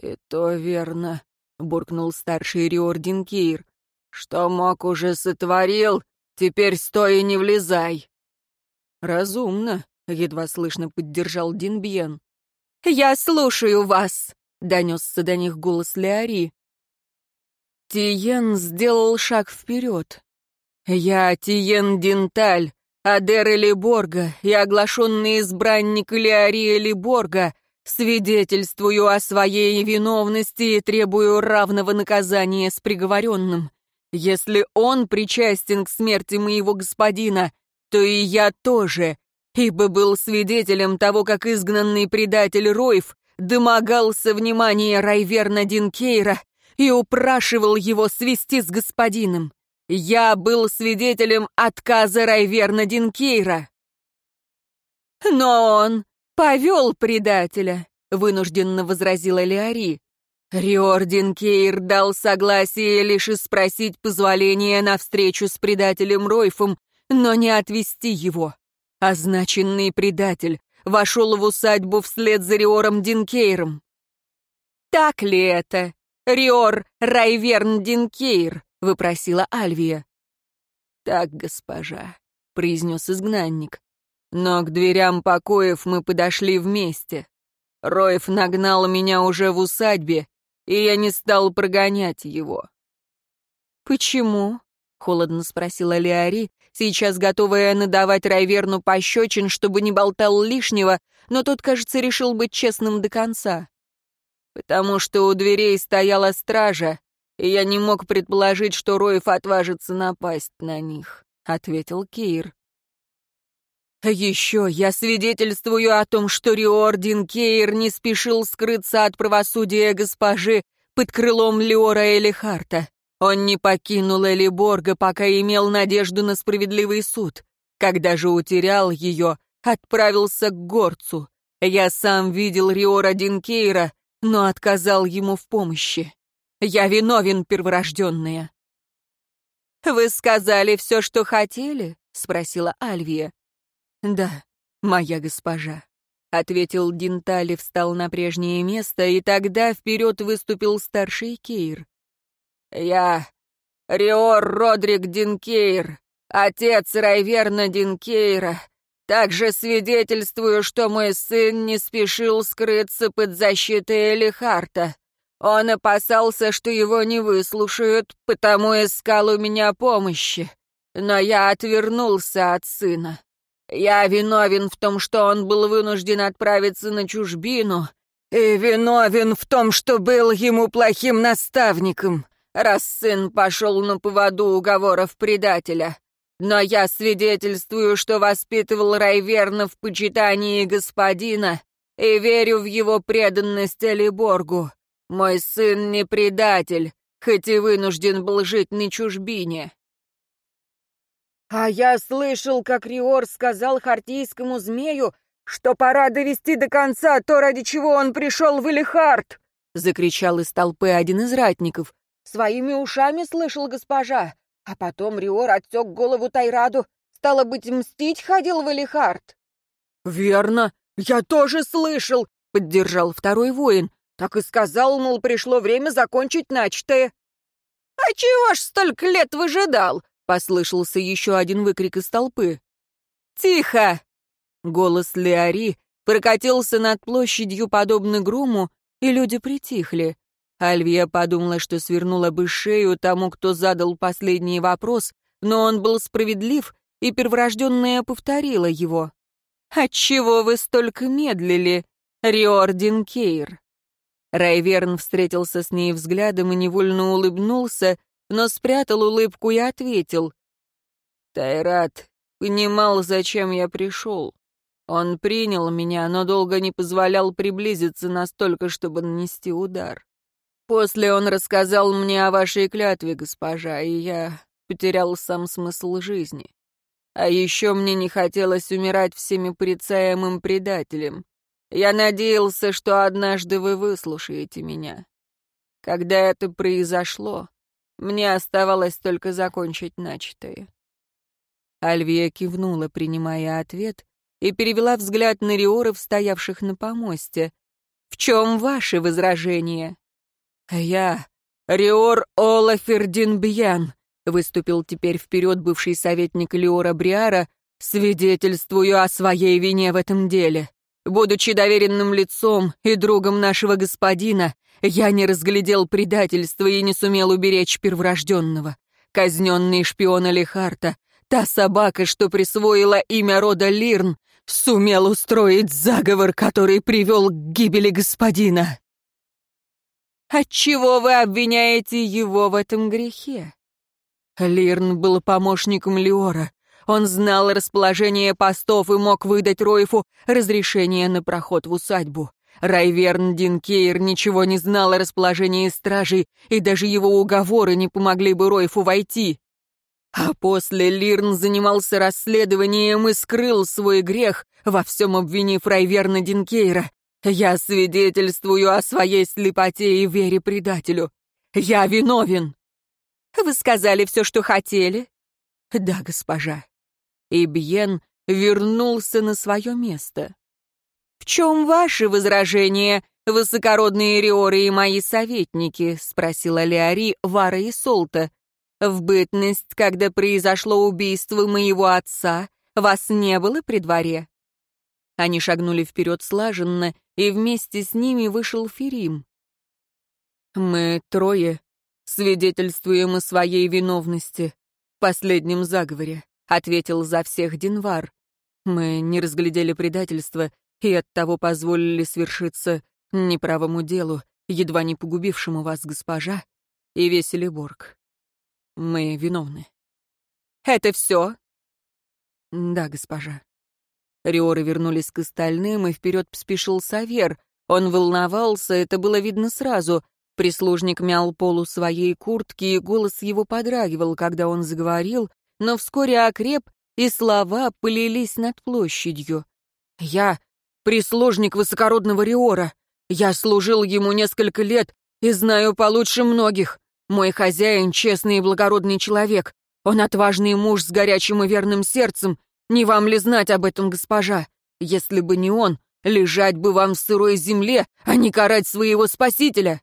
«Это верно», — буркнул старший Риор Динкейр. «Что мог уже сотворил, Теперь стой и не влезай!» «Разумно», — едва слышно поддержал Динбьен. «Я слушаю вас», — донесся до них голос Леари. Тиен сделал шаг вперед. «Я Тиен Динталь, Адер Элиборга и оглашенный избранник Леари Элиборга, свидетельствую о своей виновности и требую равного наказания с приговоренным. Если он причастен к смерти моего господина, то и я тоже, ибо был свидетелем того, как изгнанный предатель Ройф домогался внимания Райверна Динкейра и упрашивал его свести с господином. Я был свидетелем отказа Райверна Динкейра. Но он повел предателя, вынужденно возразила Леари. Риордин Кейр дал согласие лишь спросить позволения на встречу с предателем Ройфом, но не отвести его. Означенный предатель вошел в усадьбу вслед за Риором Динкейром. «Так ли это, Риор Райверн Динкейр?» — выпросила Альвия. «Так, госпожа», — произнес изгнанник. «Но к дверям покоев мы подошли вместе. Роев нагнал меня уже в усадьбе, и я не стал прогонять его». «Почему?» — холодно спросила Леари, сейчас готовая надавать Райверну пощечин, чтобы не болтал лишнего, но тот, кажется, решил быть честным до конца. «Потому что у дверей стояла стража, и я не мог предположить, что Роев отважится напасть на них», — ответил Кир. «Еще я свидетельствую о том, что Риордин Кейр не спешил скрыться от правосудия госпожи под крылом Леора Элихарта. Он не покинул Элиборга, пока имел надежду на справедливый суд. Когда же утерял ее, отправился к горцу. Я сам видел Риора Динкейра, но отказал ему в помощи. Я виновен, перворожденная». «Вы сказали все, что хотели?» — спросила Альвия. «Да, моя госпожа», — ответил Динтали, встал на прежнее место, и тогда вперед выступил старший Кейр. «Я Риор Родрик Динкейр, отец Райверна Динкейра, также свидетельствую, что мой сын не спешил скрыться под защитой Элихарта. Он опасался, что его не выслушают, потому искал у меня помощи. Но я отвернулся от сына. Я виновен в том, что он был вынужден отправиться на чужбину, и виновен в том, что был ему плохим наставником, раз сын пошел на поводу уговоров предателя. Но я свидетельствую, что воспитывал Райверна в почитании господина и верю в его преданность Алиборгу. Мой сын не предатель, хоть и вынужден был жить на чужбине. «А я слышал, как Риор сказал хартийскому змею, что пора довести до конца то, ради чего он пришел в Элихард!» — закричал из толпы один из ратников. «Своими ушами слышал госпожа, а потом Риор отсек голову Тайраду. Стало быть, мстить ходил в Элихард!» «Верно, я тоже слышал!» — поддержал второй воин. Так и сказал, мол, пришло время закончить начатое. «А чего ж столько лет выжидал?» — послышался еще один выкрик из толпы. «Тихо!» — голос Леари прокатился над площадью, подобно грому, и люди притихли. Альвия подумала, что свернула бы шею тому, кто задал последний вопрос, но он был справедлив, и перворожденная повторила его. «Отчего вы столько медлили, Риордин Кейр?» Райверн встретился с ней взглядом и невольно улыбнулся, но спрятал улыбку и ответил. «Тайрат понимал, зачем я пришел. Он принял меня, но долго не позволял приблизиться настолько, чтобы нанести удар. После он рассказал мне о вашей клятве, госпожа, и я потерял сам смысл жизни. А еще мне не хотелось умирать всеми порицаемым предателем. Я надеялся, что однажды вы выслушаете меня. Когда это произошло, мне оставалось только закончить начатое. Альвия кивнула, принимая ответ, и перевела взгляд на риоров, стоявших на помосте. «В чем ваши возражения?» «Я, Риор Олафердин Бьян», — выступил теперь вперед бывший советник Леора Бриара, «свидетельствую о своей вине в этом деле. Будучи доверенным лицом и другом нашего господина, я не разглядел предательства и не сумел уберечь перворожденного. Казненный шпион Алихарта, та собака, что присвоила имя рода Лирн, сумел устроить заговор, который привел к гибели господина. Отчего вы обвиняете его в этом грехе? Лирн был помощником Леора, он знал расположение постов и мог выдать Ройфу разрешение на проход в усадьбу. Райверн Динкейр ничего не знал о расположении стражей, и даже его уговоры не помогли бы Ройфу войти. А после Лирн занимался расследованием и скрыл свой грех, во всем обвинив Райверна Динкейра. Я свидетельствую о своей слепоте и вере предателю. Я виновен. Вы сказали все, что хотели? Да, госпожа и Бьен вернулся на свое место. «В чем ваши возражения, высокородные риоры и мои советники?» — спросила Леари Вара и Солта. «В бытность, когда произошло убийство моего отца, вас не было при дворе?» Они шагнули вперед слаженно, и вместе с ними вышел Ферим. «Мы трое свидетельствуем о своей виновности в последнем заговоре ответил за всех Динвар. Мы не разглядели предательства и оттого позволили свершиться неправому делу, едва не погубившему вас, госпожа, и весь Элеборг. Мы виновны. Это все? Да, госпожа. Риоры вернулись к остальным, и вперед спешил Савер. Он волновался, это было видно сразу. Прислужник мял полу своей куртки, и голос его подрагивал, когда он заговорил, но вскоре окреп, и слова полились над площадью. «Я — прислужник высокородного Риора. Я служил ему несколько лет и знаю получше многих. Мой хозяин — честный и благородный человек. Он отважный муж с горячим и верным сердцем. Не вам ли знать об этом, госпожа? Если бы не он, лежать бы вам в сырой земле, а не карать своего спасителя!»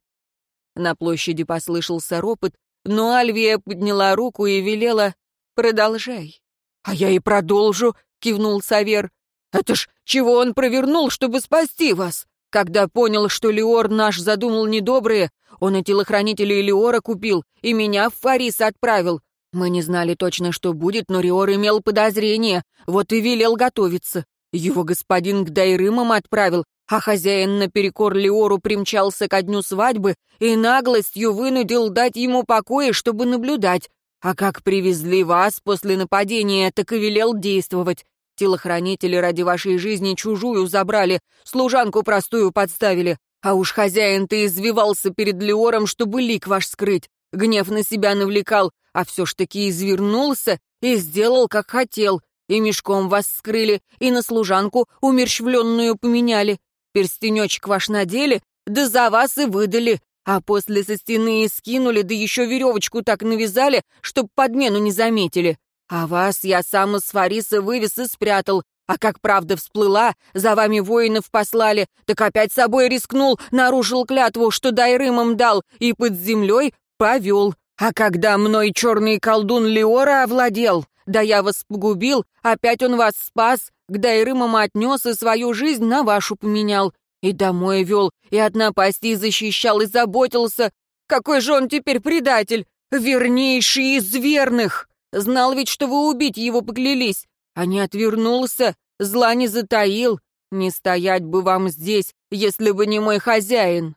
На площади послышался ропот, но Альвия подняла руку и велела «Продолжай». «А я и продолжу», — кивнул Савер. «Это ж чего он провернул, чтобы спасти вас? Когда понял, что Леор наш задумал недоброе, он и телохранителей Леора купил, и меня в Фарис отправил. Мы не знали точно, что будет, но Риор имел подозрение, вот и велел готовиться. Его господин к Дайрымам отправил, а хозяин наперекор Леору примчался ко дню свадьбы и наглостью вынудил дать ему покоя, чтобы наблюдать. А как привезли вас после нападения, так и велел действовать. Телохранители ради вашей жизни чужую забрали, служанку простую подставили. А уж хозяин-то извивался перед Леором, чтобы лик ваш скрыть. Гнев на себя навлекал, а все ж таки извернулся и сделал, как хотел. И мешком вас скрыли, и на служанку умерщвленную поменяли. Перстенечек ваш надели, да за вас и выдали. А после со стены скинули, да еще веревочку так навязали, чтоб подмену не заметили. А вас я сам из Фариса вывез и спрятал. А как правда всплыла, за вами воинов послали, так опять собой рискнул, нарушил клятву, что Дайрымом дал, и под землей повел. А когда мной черный колдун Леора овладел, да я вас погубил, опять он вас спас, к Дайрымам отнес и свою жизнь на вашу поменял. И домой вел, и от напасти защищал, и заботился. Какой же он теперь предатель? Вернейший из верных! Знал ведь, что вы убить его поклялись, а не отвернулся, зла не затаил. Не стоять бы вам здесь, если бы не мой хозяин.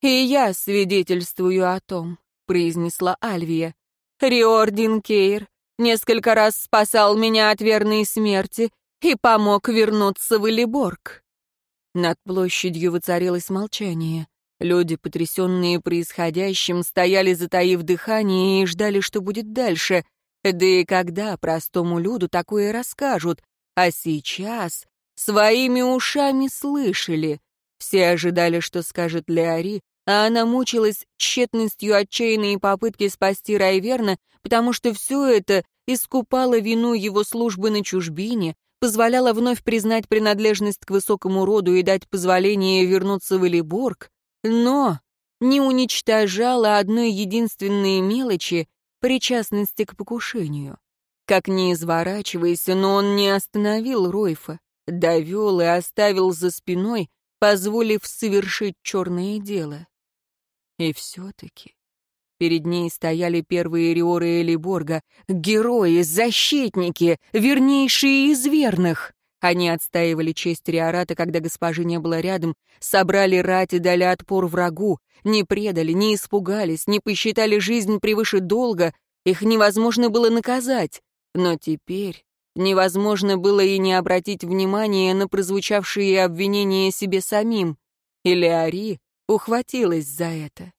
«И я свидетельствую о том», — произнесла Альвия. «Риордин Кейр несколько раз спасал меня от верной смерти и помог вернуться в Элиборг». Над площадью воцарилось молчание. Люди, потрясенные происходящим, стояли, затаив дыхание, и ждали, что будет дальше. Да и когда простому люду такое расскажут? А сейчас своими ушами слышали. Все ожидали, что скажет Леори, а она мучилась тщетностью отчаянной попытки спасти Райверна, потому что все это искупало вину его службы на чужбине, позволяло вновь признать принадлежность к высокому роду и дать позволение вернуться в Элиборг, но не уничтожало одной единственной мелочи — причастности к покушению. Как ни изворачивайся, но он не остановил Ройфа, довел и оставил за спиной, позволив совершить черное дело. И все-таки перед ней стояли первые риоры Элиборга, герои, защитники, вернейшие из верных. Они отстаивали честь Риората, когда госпожи не было рядом, собрали рать и дали отпор врагу, не предали, не испугались, не посчитали жизнь превыше долга, их невозможно было наказать. Но теперь невозможно было и не обратить внимания на прозвучавшие обвинения себе самим. Или Ари ухватилась за это.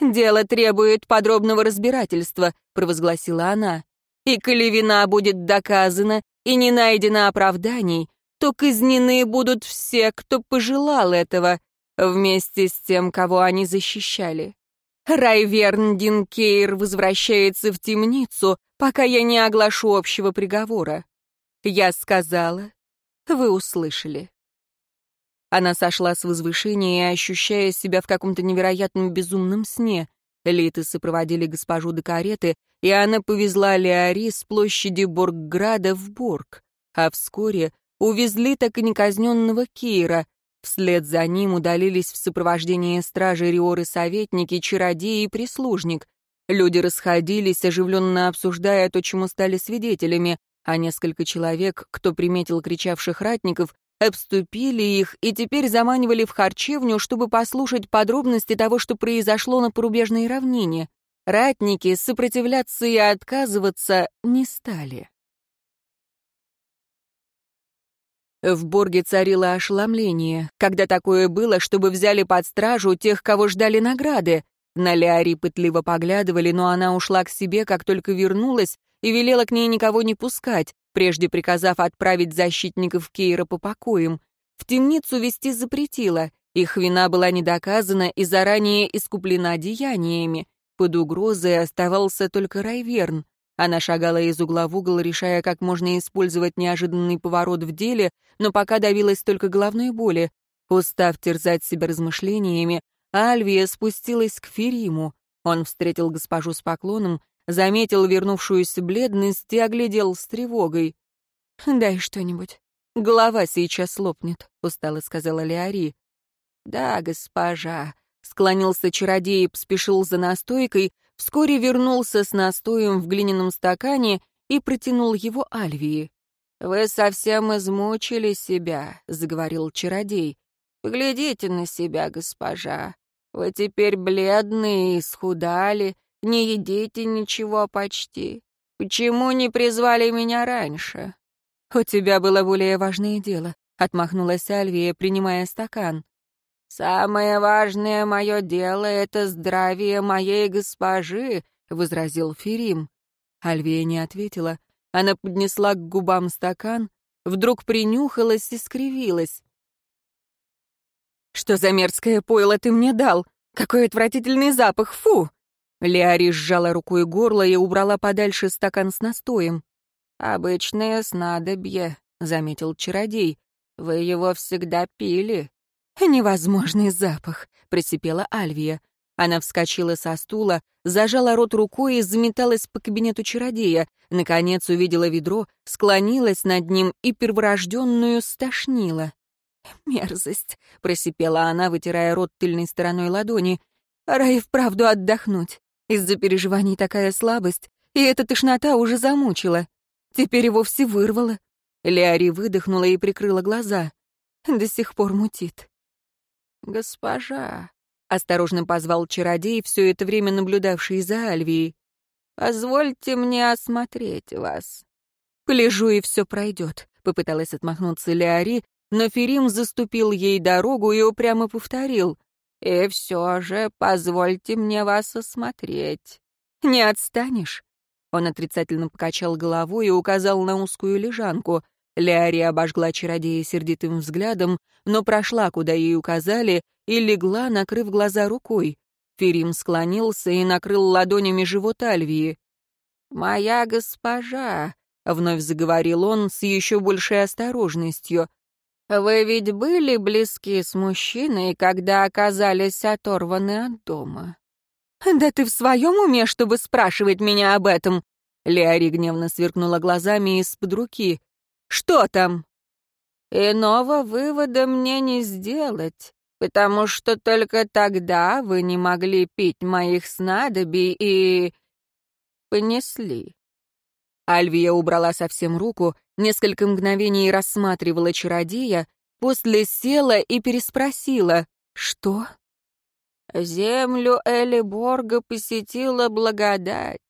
«Дело требует подробного разбирательства», — провозгласила она. «И коли вина будет доказана, и не найдено оправданий, то казнены будут все, кто пожелал этого, вместе с тем, кого они защищали. Райверн Динкейр возвращается в темницу, пока я не оглашу общего приговора. Я сказала, вы услышали. Она сошла с возвышения, ощущая себя в каком-то невероятном безумном сне. Литы сопроводили госпожу до кареты, и она повезла Леари с площади Боргграда в Борг, а вскоре увезли так и неказненного Кира. Вслед за ним удалились в сопровождении стражи Риоры советники, чародеи и прислужник. Люди расходились, оживленно обсуждая то, чему стали свидетелями, а несколько человек, кто приметил кричавших ратников, обступили их и теперь заманивали в харчевню, чтобы послушать подробности того, что произошло на порубежной равнине. Ратники сопротивляться и отказываться не стали. В Борге царило ошеломление. Когда такое было, чтобы взяли под стражу тех, кого ждали награды? На Леари пытливо поглядывали, но она ушла к себе, как только вернулась, и велела к ней никого не пускать, прежде приказав отправить защитников Кейра по покоям. В темницу вести запретила, их вина была недоказана и заранее искуплена деяниями. Под угрозой оставался только Райверн. Она шагала из угла в угол, решая, как можно использовать неожиданный поворот в деле, но пока давилась только головной боли. Устав терзать себя размышлениями, Альвия спустилась к Фериму. Он встретил госпожу с поклоном, заметил вернувшуюся бледность и оглядел с тревогой. «Дай что-нибудь. Голова сейчас лопнет», — устало сказала Леари. «Да, госпожа», — склонился чародей и поспешил за настойкой, вскоре вернулся с настоем в глиняном стакане и протянул его Альвии. «Вы совсем измучили себя», — заговорил чародей. «Поглядите на себя, госпожа. Вы теперь бледные и исхудали, не едите ничего почти. Почему не призвали меня раньше?» «У тебя было более важное дело», — отмахнулась Альвия, принимая стакан. «Самое важное мое дело — это здравие моей госпожи», — возразил Ферим. Альвия не ответила. Она поднесла к губам стакан, вдруг принюхалась и скривилась. «Что за мерзкое пойло ты мне дал? Какой отвратительный запах, фу!» Леари сжала рукой горло и убрала подальше стакан с настоем. «Обычное снадобье», — заметил чародей. «Вы его всегда пили». «Невозможный запах», — просипела Альвия. Она вскочила со стула, зажала рот рукой и заметалась по кабинету чародея. Наконец увидела ведро, склонилась над ним и перворожденную стошнила. «Мерзость», — просипела она, вытирая рот тыльной стороной ладони. «Пора и вправду отдохнуть. Из-за переживаний такая слабость, и эта тошнота уже замучила. Теперь и вовсе вырвала». Леари выдохнула и прикрыла глаза. До сих пор мутит. «Госпожа», — осторожно позвал чародей, все это время наблюдавший за Альвией, — «позвольте мне осмотреть вас». «Полежу, и все пройдет», — попыталась отмахнуться Леари, но Ферим заступил ей дорогу и упрямо повторил. «И все же позвольте мне вас осмотреть». «Не отстанешь?» Он отрицательно покачал головой и указал на узкую лежанку. Леари обожгла чародея сердитым взглядом, но прошла, куда ей указали, и легла, накрыв глаза рукой. Ферим склонился и накрыл ладонями живот Альвии. «Моя госпожа», — вновь заговорил он с еще большей осторожностью, «вы ведь были близки с мужчиной, когда оказались оторваны от дома?» «Да ты в своем уме, чтобы спрашивать меня об этом?» Леари гневно сверкнула глазами из-под руки. «Что там?» «Иного вывода мне не сделать, потому что только тогда вы не могли пить моих снадобий и... понесли». Альвия убрала совсем руку, несколько мгновений рассматривала чародея, после села и переспросила «Что?» Землю Элиборга посетила благодать.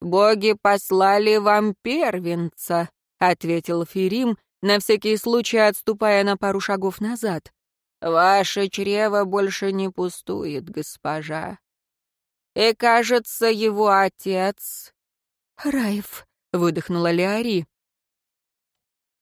Боги послали вам первенца, ответил Ферим, на всякий случай отступая на пару шагов назад. Ваше чрево больше не пустует, госпожа. И, кажется, его отец... Раев, выдохнула Леари.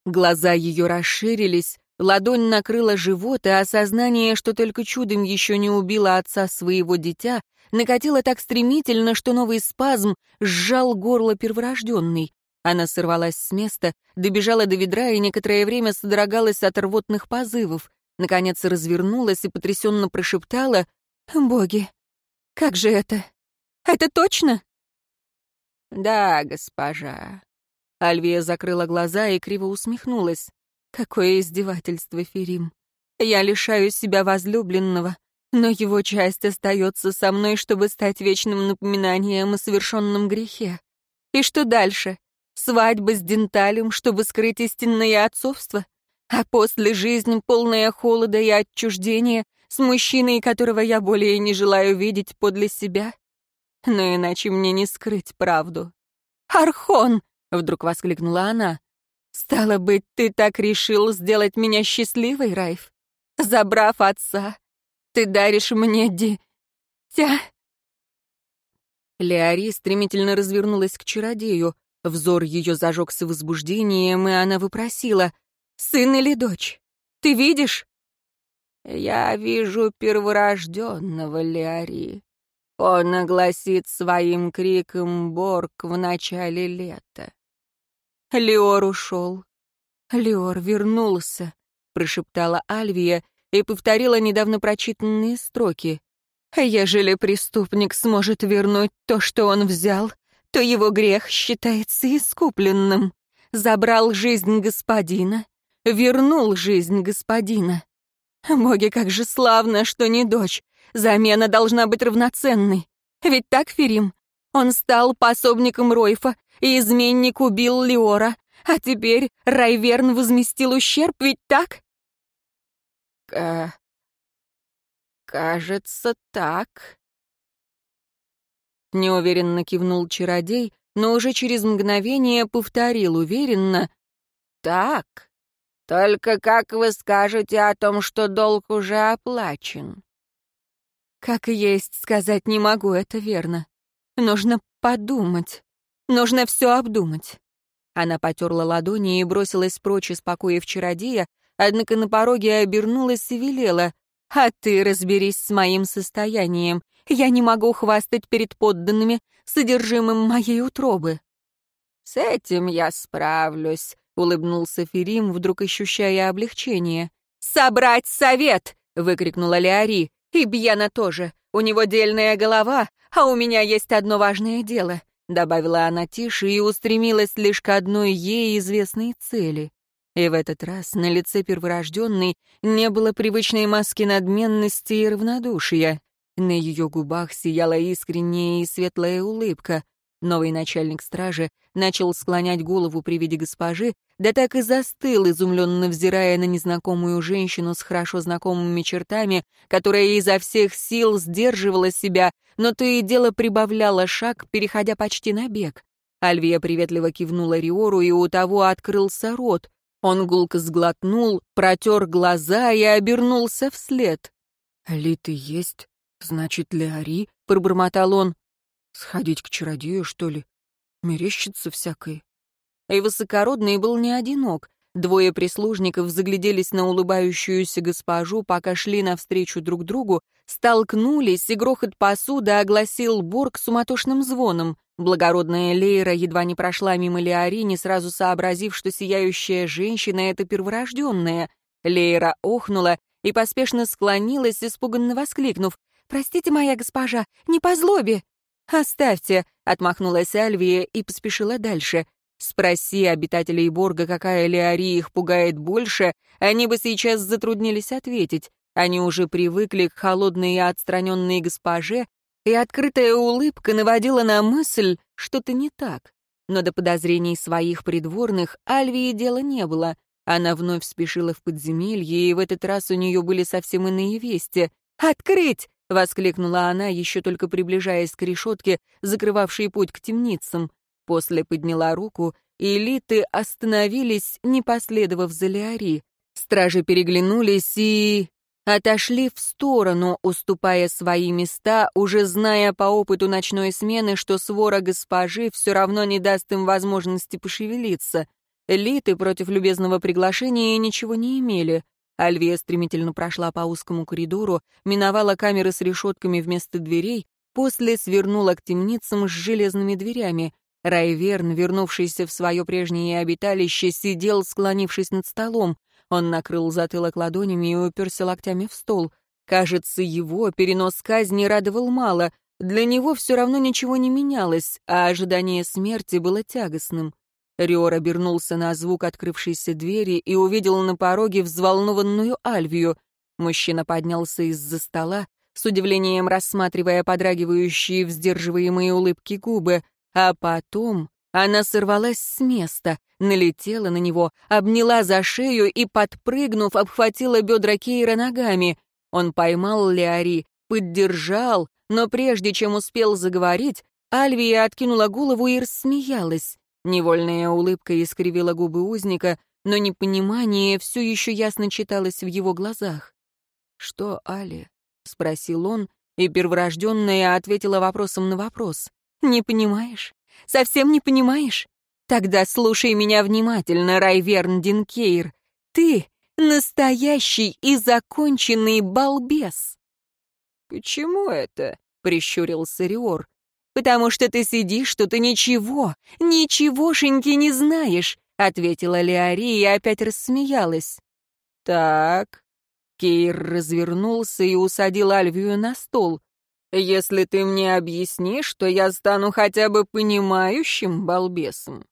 Глаза ее расширились, Ладонь накрыла живот, и осознание, что только чудом еще не убила отца своего дитя, накатило так стремительно, что новый спазм сжал горло перворожденной. Она сорвалась с места, добежала до ведра и некоторое время содрогалась от рвотных позывов. Наконец развернулась и потрясенно прошептала «Боги, как же это? Это точно?» «Да, госпожа». Альвия закрыла глаза и криво усмехнулась. Какое издевательство, Ферим. Я лишаю себя возлюбленного, но его часть остается со мной, чтобы стать вечным напоминанием о совершенном грехе. И что дальше? Свадьба с Денталем, чтобы скрыть истинное отцовство? А после жизнь, полная холода и отчуждения, с мужчиной, которого я более не желаю видеть подле себя? Но иначе мне не скрыть правду. «Архон!» — вдруг воскликнула она. «Стало быть, ты так решил сделать меня счастливой, Райф? Забрав отца, ты даришь мне дитя...» Леари стремительно развернулась к чародею. Взор ее зажегся возбуждением, и она выпросила. «Сын или дочь? Ты видишь?» «Я вижу перворожденного Леари. Он огласит своим криком Борг в начале лета. Леор ушел. Леор вернулся, прошептала Альвия и повторила недавно прочитанные строки. Ежели преступник сможет вернуть то, что он взял, то его грех считается искупленным. Забрал жизнь господина, вернул жизнь господина. Боги, как же славно, что не дочь. Замена должна быть равноценной. Ведь так, Ферим? Он стал пособником Ройфа, и изменник убил Леора, а теперь Райверн возместил ущерб, ведь так? К... кажется, так. Неуверенно кивнул чародей, но уже через мгновение повторил уверенно. Так. Только как вы скажете о том, что долг уже оплачен? Как есть сказать не могу, это верно. Нужно подумать. Нужно все обдумать. Она потерла ладони и бросилась прочь из покоев чародея, однако на пороге обернулась и велела. «А ты разберись с моим состоянием. Я не могу хвастать перед подданными содержимым моей утробы». «С этим я справлюсь», — улыбнулся Ферим, вдруг ощущая облегчение. «Собрать совет!» — выкрикнула Леари. «И Бьяна тоже. У него дельная голова, а у меня есть одно важное дело», — добавила она тише и устремилась лишь к одной ей известной цели. И в этот раз на лице перворожденной не было привычной маски надменности и равнодушия. На ее губах сияла искренняя и светлая улыбка. Новый начальник стражи начал склонять голову при виде госпожи, да так и застыл, изумленно взирая на незнакомую женщину с хорошо знакомыми чертами, которая изо всех сил сдерживала себя, но то и дело прибавляла шаг, переходя почти на бег. Альвия приветливо кивнула Риору, и у того открылся рот. Он гулко сглотнул, протер глаза и обернулся вслед. «Ли ты есть? Значит, Леари?» — пробормотал он. Сходить к чародею, что ли? Мерещится всякое. И высокородный был не одинок. Двое прислужников загляделись на улыбающуюся госпожу, пока шли навстречу друг другу, столкнулись, и грохот посуды огласил Борг суматошным звоном. Благородная Лейра едва не прошла мимо Леори, не сразу сообразив, что сияющая женщина — это перворожденная. Лейра охнула и поспешно склонилась, испуганно воскликнув. «Простите, моя госпожа, не по злобе!» «Оставьте», — отмахнулась Альвия и поспешила дальше. Спроси обитателей Борга, какая Леори их пугает больше, они бы сейчас затруднились ответить. Они уже привыкли к холодной и отстраненной госпоже, и открытая улыбка наводила на мысль, что-то не так. Но до подозрений своих придворных Альвии дела не было. Она вновь спешила в подземелье, и в этот раз у нее были совсем иные вести. «Открыть!» — воскликнула она, еще только приближаясь к решетке, закрывавшей путь к темницам. После подняла руку, и элиты остановились, не последовав за Леори. Стражи переглянулись и... отошли в сторону, уступая свои места, уже зная по опыту ночной смены, что свора госпожи все равно не даст им возможности пошевелиться. Элиты против любезного приглашения ничего не имели. Альвия стремительно прошла по узкому коридору, миновала камеры с решетками вместо дверей, после свернула к темницам с железными дверями. Райверн, вернувшийся в свое прежнее обиталище, сидел, склонившись над столом. Он накрыл затылок ладонями и уперся локтями в стол. Кажется, его перенос казни радовал мало. Для него все равно ничего не менялось, а ожидание смерти было тягостным. Риор обернулся на звук открывшейся двери и увидел на пороге взволнованную Альвию. Мужчина поднялся из-за стола, с удивлением рассматривая подрагивающие в сдерживаемые улыбки губы, а потом она сорвалась с места, налетела на него, обняла за шею и, подпрыгнув, обхватила бедра Кейра ногами. Он поймал Леари, поддержал, но прежде чем успел заговорить, Альвия откинула голову и рассмеялась. Невольная улыбка искривила губы узника, но непонимание все еще ясно читалось в его глазах. «Что, Али?» — спросил он, и перворожденная ответила вопросом на вопрос. «Не понимаешь? Совсем не понимаешь? Тогда слушай меня внимательно, Райверн Динкейр. Ты настоящий и законченный балбес!» «Почему это?» — прищурился Риор. «Потому что ты сидишь, что ты ничего, ничегошеньки не знаешь», — ответила Леари и опять рассмеялась. «Так». Кейр развернулся и усадил Альвию на стол. «Если ты мне объяснишь, то я стану хотя бы понимающим балбесом».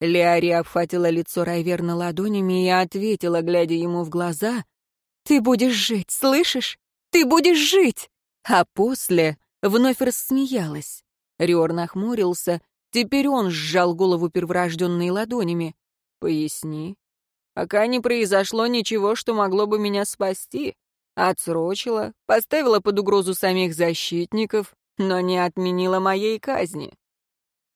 Леари обхватила лицо Райверна ладонями и ответила, глядя ему в глаза, «Ты будешь жить, слышишь? Ты будешь жить!» А после вновь рассмеялась. Риор нахмурился. Теперь он сжал голову перворожденной ладонями. «Поясни. Пока не произошло ничего, что могло бы меня спасти. Отсрочила, поставила под угрозу самих защитников, но не отменила моей казни».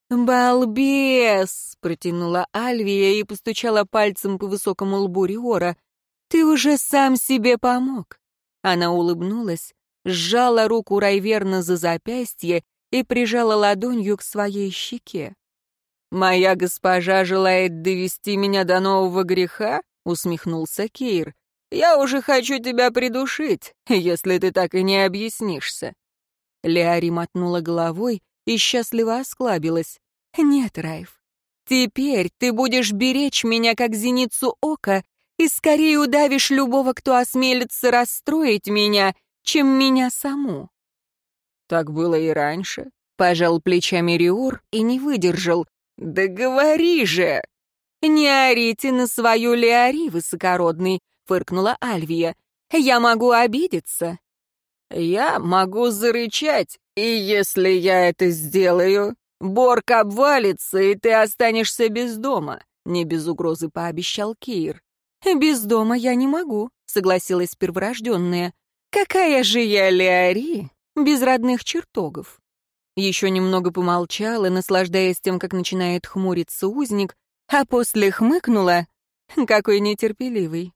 «Балбес!» — протянула Альвия и постучала пальцем по высокому лбу Риора. «Ты уже сам себе помог!» Она улыбнулась, сжала руку Райверна за запястье и прижала ладонью к своей щеке. «Моя госпожа желает довести меня до нового греха?» — усмехнулся Кейр. «Я уже хочу тебя придушить, если ты так и не объяснишься». Леари мотнула головой и счастливо осклабилась. «Нет, Райф, Теперь ты будешь беречь меня, как зеницу ока, и скорее удавишь любого, кто осмелится расстроить меня, чем меня саму». «Так было и раньше», — пожал плечами Риор и не выдержал. «Да говори же!» «Не орите на свою Леори, высокородный», — фыркнула Альвия. «Я могу обидеться». «Я могу зарычать, и если я это сделаю, Борг обвалится, и ты останешься без дома», — не без угрозы пообещал Кир. «Без дома я не могу», — согласилась перворожденная. «Какая же я Леори без родных чертогов?» Еще немного помолчала, наслаждаясь тем, как начинает хмуриться узник, а после хмыкнула. Какой нетерпеливый.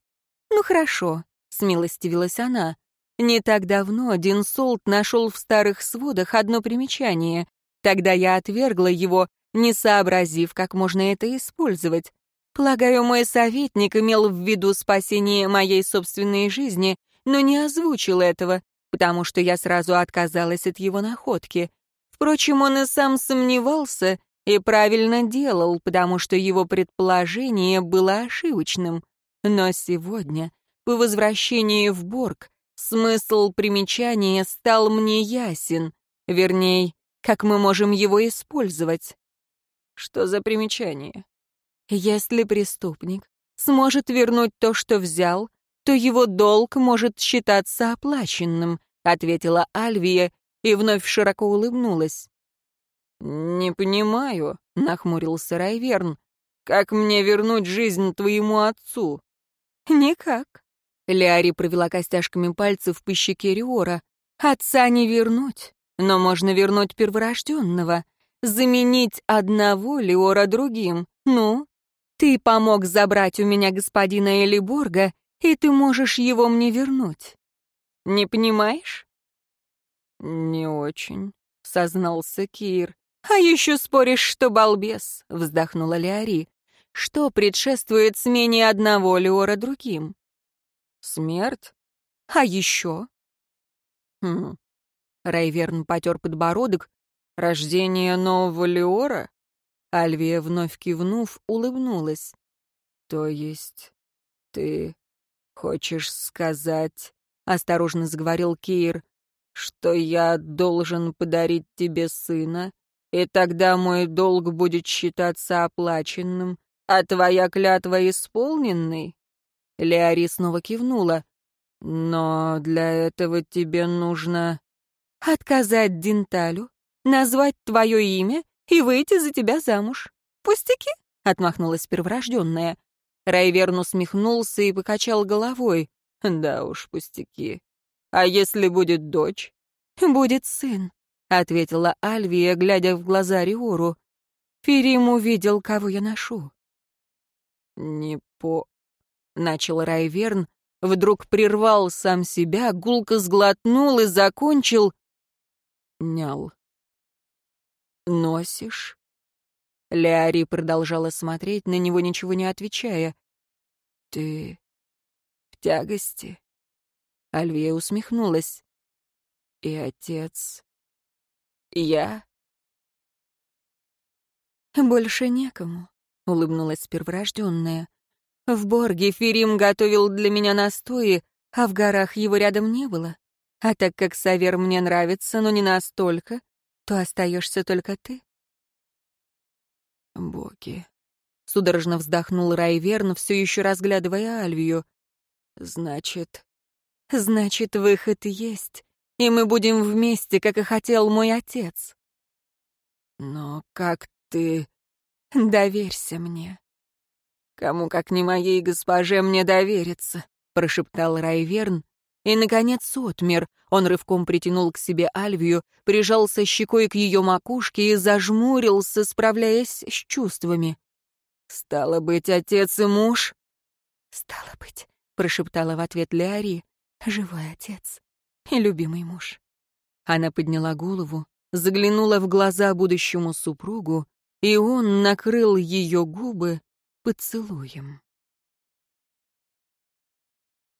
«Ну хорошо», — смилостивилась она. «Не так давно Дин Солт нашел в старых сводах одно примечание. Тогда я отвергла его, не сообразив, как можно это использовать. Полагаю, мой советник имел в виду спасение моей собственной жизни, но не озвучил этого, потому что я сразу отказалась от его находки. Впрочем, он и сам сомневался и правильно делал, потому что его предположение было ошибочным. Но сегодня, по возвращении в Борг, смысл примечания стал мне ясен, вернее, как мы можем его использовать. Что за примечание? Если преступник сможет вернуть то, что взял, то его долг может считаться оплаченным, ответила Альвия и вновь широко улыбнулась. «Не понимаю», — нахмурился Райверн. «Как мне вернуть жизнь твоему отцу?» «Никак». Леари провела костяшками пальцев по щеке Риора. «Отца не вернуть, но можно вернуть перворожденного. Заменить одного Леора другим. Ну, ты помог забрать у меня господина Элиборга, и ты можешь его мне вернуть. Не понимаешь? Не очень, сознался Кир. А еще споришь, что балбес, вздохнула Леори. Что предшествует смене одного Леора другим? Смерть? А еще? Хм. Райверн потер подбородок. Рождение нового Леора? Альвия, вновь кивнув, улыбнулась. «То есть ты хочешь сказать, — осторожно заговорил Кир, — что я должен подарить тебе сына, и тогда мой долг будет считаться оплаченным, а твоя клятва исполненной?» Леари снова кивнула. «Но для этого тебе нужно...» «Отказать Денталю, назвать твое имя и выйти за тебя замуж. Пустяки?» — отмахнулась перворожденная. Райверн усмехнулся и покачал головой. «Да уж, пустяки. А если будет дочь?» «Будет сын», — ответила Альвия, глядя в глаза Риору. «Ферим увидел, кого я ношу». «Не по...» — начал Райверн, вдруг прервал сам себя, гулко сглотнул и закончил... Нял носишь?» Леари продолжала смотреть на него, ничего не отвечая. «Ты в тягости?» Альвия усмехнулась. «И отец? Я?» «Больше некому», — улыбнулась перворожденная. «В Борге Ферим готовил для меня настои, а в горах его рядом не было. А так как Савер мне нравится, но не настолько, то остаешься только ты. Боги. Судорожно вздохнул Райверн, все еще разглядывая Альвию. Значит... Значит, выход есть, и мы будем вместе, как и хотел мой отец. Но как ты... Доверься мне. Кому, как не моей госпоже, мне довериться, прошептал Райверн, и, наконец, отмер. Он рывком притянул к себе Альвию, прижался щекой к ее макушке и зажмурился, справляясь с чувствами. «Стало быть, отец и муж?» «Стало быть», — прошептала в ответ Леари, — «живой отец и любимый муж». Она подняла голову, заглянула в глаза будущему супругу, и он накрыл ее губы поцелуем.